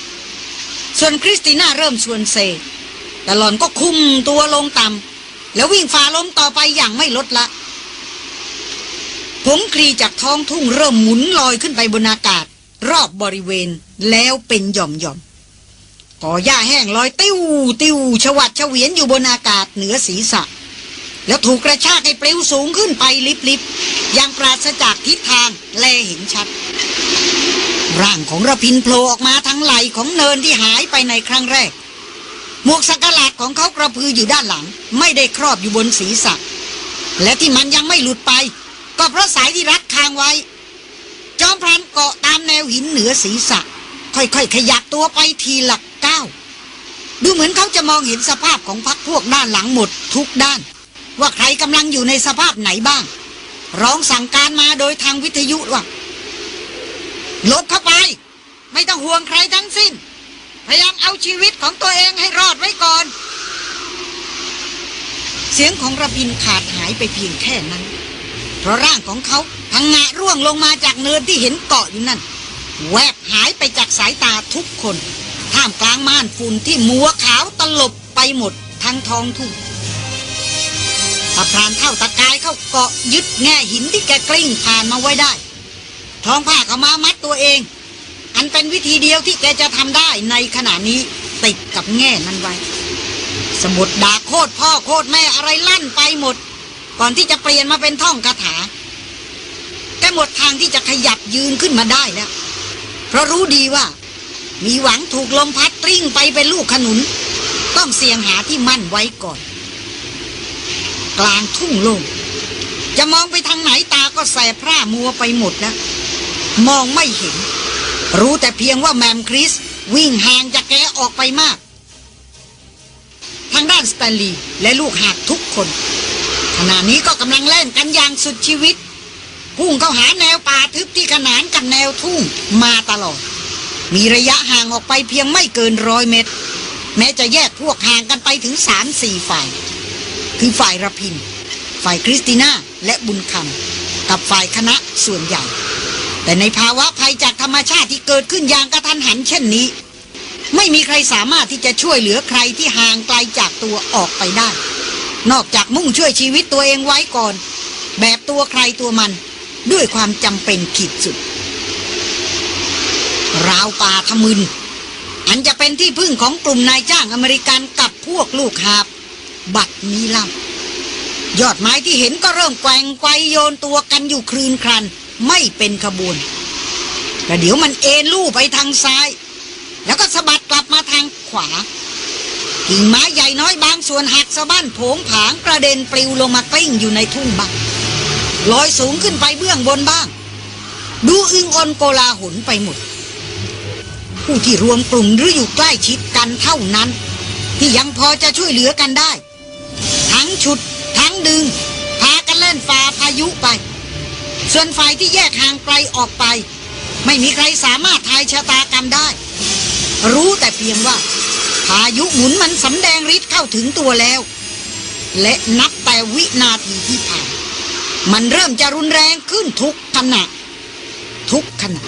ส่วนคริสติน่าเริ่มชวนเซ แต่หล่อนก็คุมตัวลงต่ำแล้ววิ่งฝ่าล้มต่อไปอย่างไม่ลดละผงคลีจากท้องทุ่งเริ่มหมุนลอยขึ้นไปบนอากาศ รอบบริเวณแล้วเป็นหย่อมหย่อมก่อหญ้าแห้งลอยติ้วติ้วชวัดเฉวียนอยู่บนอากาศเหนือศีรษะ แล้วถูกกระชากให้ปลิวสูงขึ้นไปลิบลิบอย่างปราศจากทิศทางแลเห็นชัด ร่างของระพินโผล่ออกมาทั้งไหลของเนินที่หายไปในครั้งแรก หมวกสักหลาดของเขากระพืออยู่ด้านหลัง ไม่ได้ครอบอยู่บนศีรษะ และที่มันยังไม่หลุดไป ก็เพราะสายที่รัดคางไว้ จอมพรานเกาะตามแนวหินเหนือศีรษะ ค่อยๆ ขยับตัวไปทีหลักก้าวดูเหมือนเขาจะมองเห็นสภาพของพักพวกด้านหลังหมดทุกด้าน ว่าใครกำลังอยู่ในสภาพไหนบ้าง ร้องสั่งการมาโดยทางวิทยุว่าลบเข้าไป ไม่ต้องห่วงใครทั้งสิ้น ยายามเอาชีวิตของตัวเองให้รอดไว้ก่อน เสียงของระพินขาดหายไปเพียงแค่นั้น เพราะร่างของเขาพังงะร่วงลงมาจากเนินที่เห็นเกาะอยู่นั่น แวบหายไปจากสายตาทุกคน ท่ามกลางม่านฝุ่นที่มัวขาวตลบไปหมดทั้งท้องทุ่งตะพรานเท่าตะกายเข้าเกาะยึดแง่หินที่แกกลิ้งผ่านมาไว้ได้ท้องผ้าเขามามัดตัวเอง อันเป็นวิธีเดียวที่แกจะทำได้ในขณะนี้ติดกับแง่นั้นไว้ สมุดด่าโคตรพ่อโคตรแม่อะไรลั่นไปหมด ก่อนที่จะเปลี่ยนมาเป็นท่องคาถา แกหมดทางที่จะขยับยืนขึ้นมาได้แล้ว เพราะรู้ดีว่า มีหวังถูกลมพัดกลิ้งไปเป็นลูกขนุน ต้องเสี่ยงหาที่มั่นไว้ก่อน กลางทุ่งโล่งจะมองไปทางไหนตาก็แสบพร่ามัวไปหมดแล้วมองไม่เห็น รู้แต่เพียงว่าแมมคริส วิ่งห่างจากแกออกไปมาก ทางด้านสแตนลีย์และลูกหากทุกคน ขณะนี้ก็กำลังเล่นกันอย่างสุดชีวิต พุ่งเข้าหาแนวป่าทึบที่ขนานกับแนวทุ่งมาตลอด มีระยะห่างออกไปเพียงไม่เกินร้อยเมตร แม้จะแยกพวกห่างกันไปถึงสามสี่ฝ่าย คือฝ่ายระพิน ฝ่ายคริสติน่าและบุญคำกับฝ่ายคณะส่วนใหญ่ แต่ในภาวะภัยจากธรรมชาติที่เกิดขึ้นอย่างกระทันหันเช่นนี้ ไม่มีใครสามารถที่จะช่วยเหลือใครที่ห่างไกลจากตัวออกไปได้ นอกจากมุ่งช่วยชีวิตตัวเองไว้ก่อน แบบตัวใครตัวมัน ด้วยความจำเป็นขีดสุด ราวป่าทะมึน อันจะเป็นที่พึ่งของกลุ่มนายจ้างอเมริกันกับพวกลูกหาบ บัดนี้ล่ำยอดไม้ที่เห็นก็เริ่มแกว่งไกวโยนตัวกันอยู่คลืนครัน ไม่เป็นขบวนแต่เดี๋ยวมันเอ็นลู่ไปทางซ้าย แล้วก็สะบัดกลับมาทางขวากิ่งไม้ใหญ่น้อยบางส่วนหักสะบั้นโผงผางกระเด็นปลิวลงมากลิ้งอยู่ในทุ่งบ้างลอยสูงขึ้นไปเบื้องบนบ้าง ดูอึงอนโกลาหนไปหมด ผู้ที่รวมกลุ่มหรืออยู่ใกล้ชิดกันเท่านั้น ที่ยังพอจะช่วยเหลือกันได้ ทั้งฉุด ทั้งดึง พากันเล่นฝ่าพายุไป ส่วนฝ่ายที่แยกห่างไกลออกไป ไม่มีใครสามารถทายชะตากรรมได้ รู้แต่เพียงว่าพายุหมุนมันสำแดงฤทธิ์เข้าถึงตัวแล้ว และนับแต่วินาทีที่ผ่าน มันเริ่มจะรุนแรงขึ้นทุกขณะ ทุกขณะ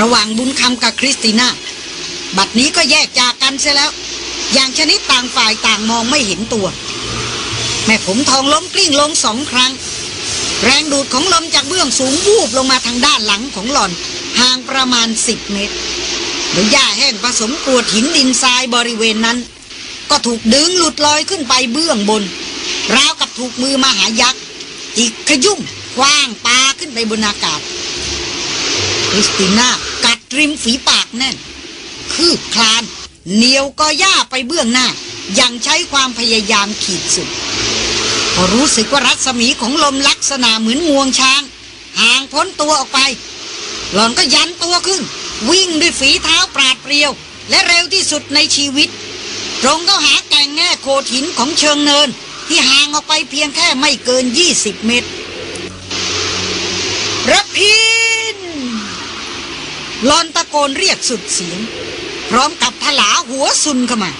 ระหว่างบุญคำกับคริสติน่า บัดนี้ก็แยกจากกันเสียแล้ว อย่างชนิดต่างฝ่ายต่างมองไม่เห็นตัว แม่ผมทองล้มกลิ้งลงสองครั้ง แรงดูดของลมจากเบื้องสูงวูบลงมาทางด้านหลังของหล่อน ห่างประมาณสิบเมตรโดยหญ้าแห้งผสมกรวดหินดินทรายบริเวณนั้น ก็ถูกดึงหลุดลอยขึ้นไปเบื้องบน ราวกับถูกมือมหายักษ์จิกขยุ่มคว้างปาขึ้นไปบนอากาศคริสติน่ากัดริมฝีปากแน่น คืบคลานเหนียวก็ย่าไปเบื้องหน้า ยังใช้ความพยายามขีดสุด พอรู้สึกว่ารัศมีของลมลักษณะเหมือนงวงช้าง ห่างพ้นตัวออกไป หล่อนก็ยันตัวขึ้น วิ่งด้วยฝีเท้าปราดเปรียว และเร็วที่สุดในชีวิต ตรงเข้าหาแก่งแง่โขดหินของเชิงเนิน ที่ห่างออกไปเพียงแค่ไม่เกิน 20 เมตรระพินหลอนตะโกนเรียกสุดเสียง พร้อมกับถลาหัวซุนเข้ามา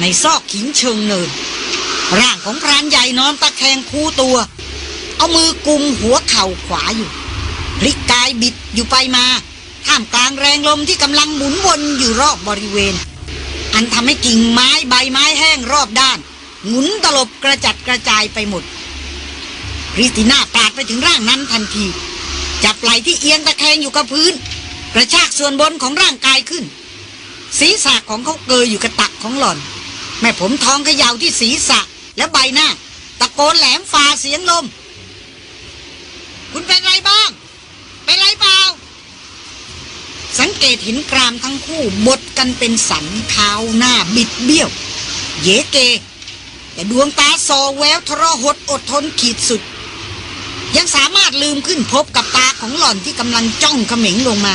ในซอกหินเชิงเนิน ร่างของพรานใหญ่นอนตะแคงคู่ตัว เอามือกุมหัวเข่าขวาอยู่พลิกกายบิดอยู่ไปมาท่ามกลางแรงลมที่กำลังหมุนวนอยู่รอบบริเวณ อันทำให้กิ่งไม้ใบไม้แห้งรอบด้าน หมุนตลบกระจัดกระจายไปหมดคริสติน่าปาดไปถึงร่างนั้นทันที จับ
ไหล่ที่เอียงตะแคงอยู่กับพื้น กระชากส่วนบนของร่างกายขึ้น ศีรษะของเขาเกยอยู่กับตักของหล่อน แม่ผมท้องเขย่าที่ศีรษะ และใบหน้า ตะโกนแหลมฝ่าเสียงลม คุณเป็นไรบ้าง เป็นไรเปล่า สังเกตเห็นกรามทั้งคู่บดกันเป็นสันเท้าหน้าบิดเบี้ยว เยเก แต่ดวงตาสอแววทรหดอดทนขีดสุด ยังสามารถลืมขึ้นพบกับตาของหล่อนที่กำลังจ้องเขม็งลงมา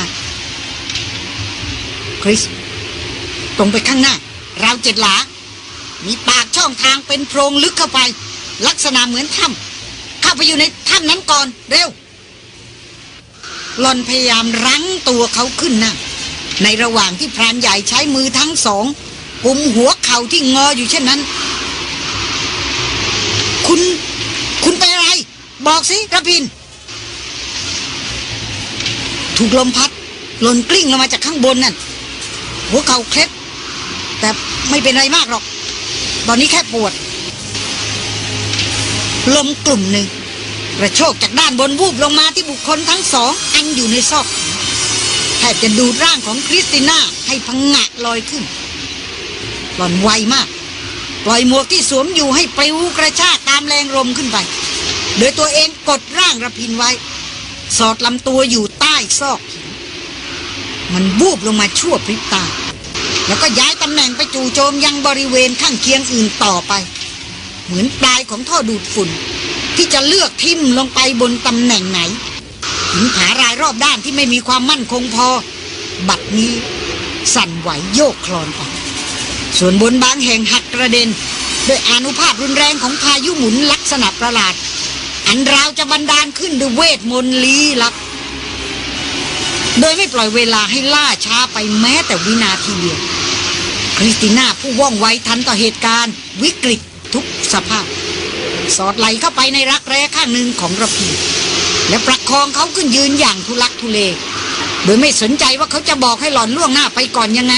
คริส ตรงไปข้างหน้าราวเจ็ดหลา มีปากช่องทางเป็นโพรงลึกเข้าไป ลักษณะเหมือนถ้ำเข้าไปอยู่ในถ้ำนั้นก่อนเร็วหลอนพยายามรั้งตัวเขาขึ้นนั่งในระหว่างที่พรานใหญ่ใช้มือทั้งสองกุมหัวเข่าที่งออยู่เช่นนั้น คุณ คุณเป็นอะไร บอกสิระพิน ถูกลมพัดหล่นกลิ้งลงมาจากข้างบนนั่นหัวเข่าเคล็ดแต่ไม่เป็นไรมากหรอก ตอนนี้แค่ปวด ลมกลุ่มหนึ่งกระโชกจากด้านบนวูบลงมาที่บุคคลทั้งสอง อันอยู่ในซอกแทบจะดูดร่างของคริสติน่าให้พังงะลอยขึ้น หล่อนไวมาก ปล่อยหมวกที่สวมอยู่ให้ปลิวกระชากตามแรงลมขึ้นไป โดยตัวเองกดร่างระพินไว้ สอดลำตัวอยู่ใต้ซอกหินมันบูบลงมาชั่วพริบตา แล้วก็ย้ายตำแหน่งไปจู่โจมยังบริเวณข้างเคียงอื่นต่อไป เหมือนปลายของท่อดูดฝุ่น ที่จะเลือกทิ่มลงไปบนตำแหน่งไหนหินผารายรอบด้านที่ไม่มีความมั่นคงพอ บัดนี้สั่นไหวโยกคลอนไป ส่วนบนบางแห่งหักกระเด็นด้วยอานุภาพรุนแรงของพายุหมุนลักษณะประหลาด อันราวจะบันดาลขึ้นด้วยเวทมนต์ลี้ลับ โดยไม่ปล่อยเวลาให้ล่าช้าไปแม้แต่วินาทีเดียว คริสติน่าผู้ว่องไวทันต่อเหตุการณ์ วิกฤตทุกสภาพ สอดไหลเข้าไปในรักแร้ข้างหนึ่งของระพีและประคองเขาขึ้นยืนอย่างทุลักทุเล โดยไม่สนใจว่าเขาจะบอกให้หล่อนล่วงหน้าไปก่อนยังไง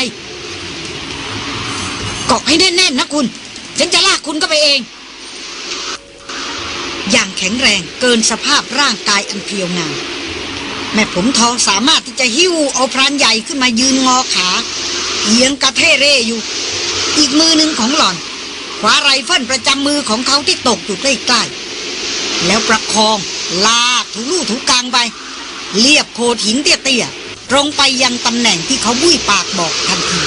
เกาะให้แน่นๆนะคุณ ฉันจะลากคุณก็ไปเอง อย่างแข็งแรงเกินสภาพร่างกายอันเพียวงามแม่ผมทองสามารถที่จะหิ้วเอาพรานใหญ่ขึ้นมายืนงอขา เอียงกระเทเร่อยู่ อีกมือหนึ่งของหล่อนคว้าไรเฟิลประจำมือของเขาที่ตกอยู่ใกล้ๆแล้วประคองลากถูลู่ถูกังไปเลียบโขดหินเตี้ยๆตรงไปยังตำแหน่งที่เขาบุ้ยปากบอกทันที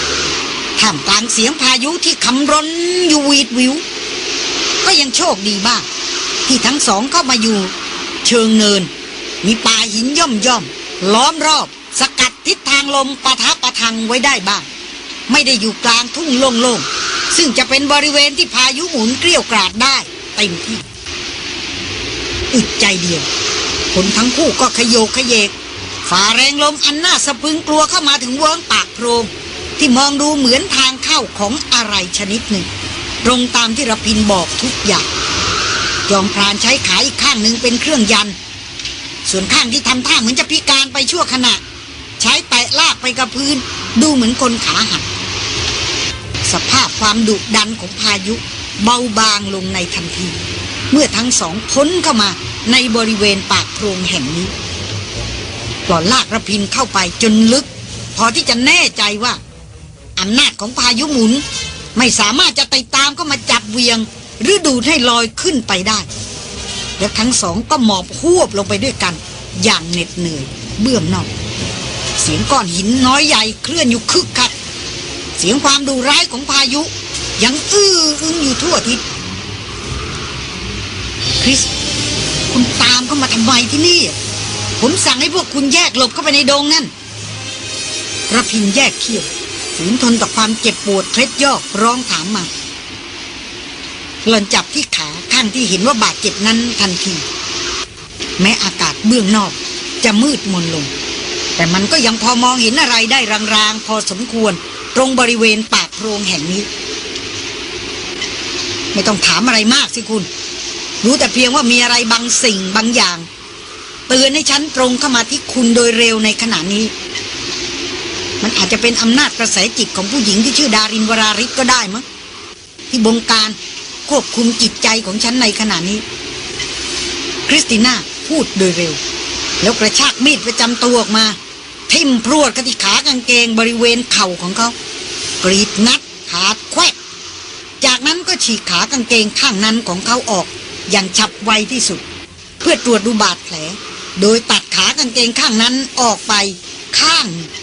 ท่ามกลางเสียงพายุที่คำรนอยู่หวีดหวิว ก็ยังโชคดีบ้างที่ทั้งสองเข้ามาอยู่ เชิงเนิน มีป่าหินย่อมย่อมล้อมรอบ สกัดทิศทางลมปะทะปะทังไว้ได้บ้าง ไม่ได้อยู่กลางทุ่งโล่งๆ ซึ่งจะเป็นบริเวณที่พายุหมุนเกลี้ยวกราดได้เต็มที่อึดใจเดียวคนทั้งคู่ก็ขยโยกขยเยกฝ่าแรงลมอันน่าสะพึงกลัวเข้ามาถึงเวิ้งปากโพรงที่มองดูเหมือนทางเข้าของอะไรชนิดหนึ่ง ตรงตามที่รพินบอกทุกอย่าง จอมพรานใช้ขาอีกข้างหนึ่งเป็นเครื่องยัน ส่วนข้างที่ทำท่าเหมือนจะพิการไปชั่วขณะ ใช้แตะลากไปกับพื้น ดูเหมือนคนขาหัก สภาพความดุดันของพายุเบาบางลงในทันที เมื่อทั้งสองพ้นเข้ามาในบริเวณปากโพรงแห่งนี้ปล่อนลากระพินเข้าไปจนลึก พอที่จะแน่ใจว่าอำนาจของพายุหมุน ไม่สามารถจะติดตามก็มาจับเวียง หรือดูดให้ลอยขึ้นไปได้ แล้วทั้งสองก็หมอบหวบลงไปด้วยกัน อย่างเหน็ดเหนื่อยเบื้องนอก เสียงก้อนหินน้อยใหญ่เคลื่อนอยู่คึกคัก สียงความดุร้ายของพายุ ยังอื้ออึงอยู่ทั่วทิศคริส คุณตามเข้ามาทำไมที่นี่ ผมสั่งให้พวกคุณแยกหลบเข้าไปในดงนั่นระพินแยกเขี้ยวฝืนทนต่อความเจ็บปวดเคล็ดยอกร้องถามมาหล่อนจับที่ขาข้างที่เห็นว่าบาดเจ็บนั้นทันที แม้อากาศเบื้องนอกจะมืดมนลง แต่มันก็ยังพอมองเห็นอะไรได้รางๆ พอสมควร ตรงบริเวณปากโพรงแห่งนี้ ไม่ต้องถามอะไรมากสิคุณ รู้แต่เพียงว่ามีอะไรบางสิ่งบางอย่าง เตือนให้ฉันตรงเข้ามาที่คุณโดยเร็วในขณะนี้ มันอาจจะเป็นอำนาจกระแสจิตของผู้หญิงที่ชื่อดารินวราริศก็ได้มั้งที่บงการควบคุมจิตใจของฉันในขณะนี้ คริสติน่าพูดโดยเร็ว
แล้วกระชากมีดประจำตัวออกมา ทิ่มพรวดกที่ขากางเกงบริเวณเข่าของเขา กรีดนัดขาดแควกจากนั้นก็ฉีกขากางเกงข้างนั้นของเขาออกอย่างฉับไวที่สุด เพื่อตรวจดูบาดแผล โดยตัดขากางเกงข้างนั้นออกไปข้าง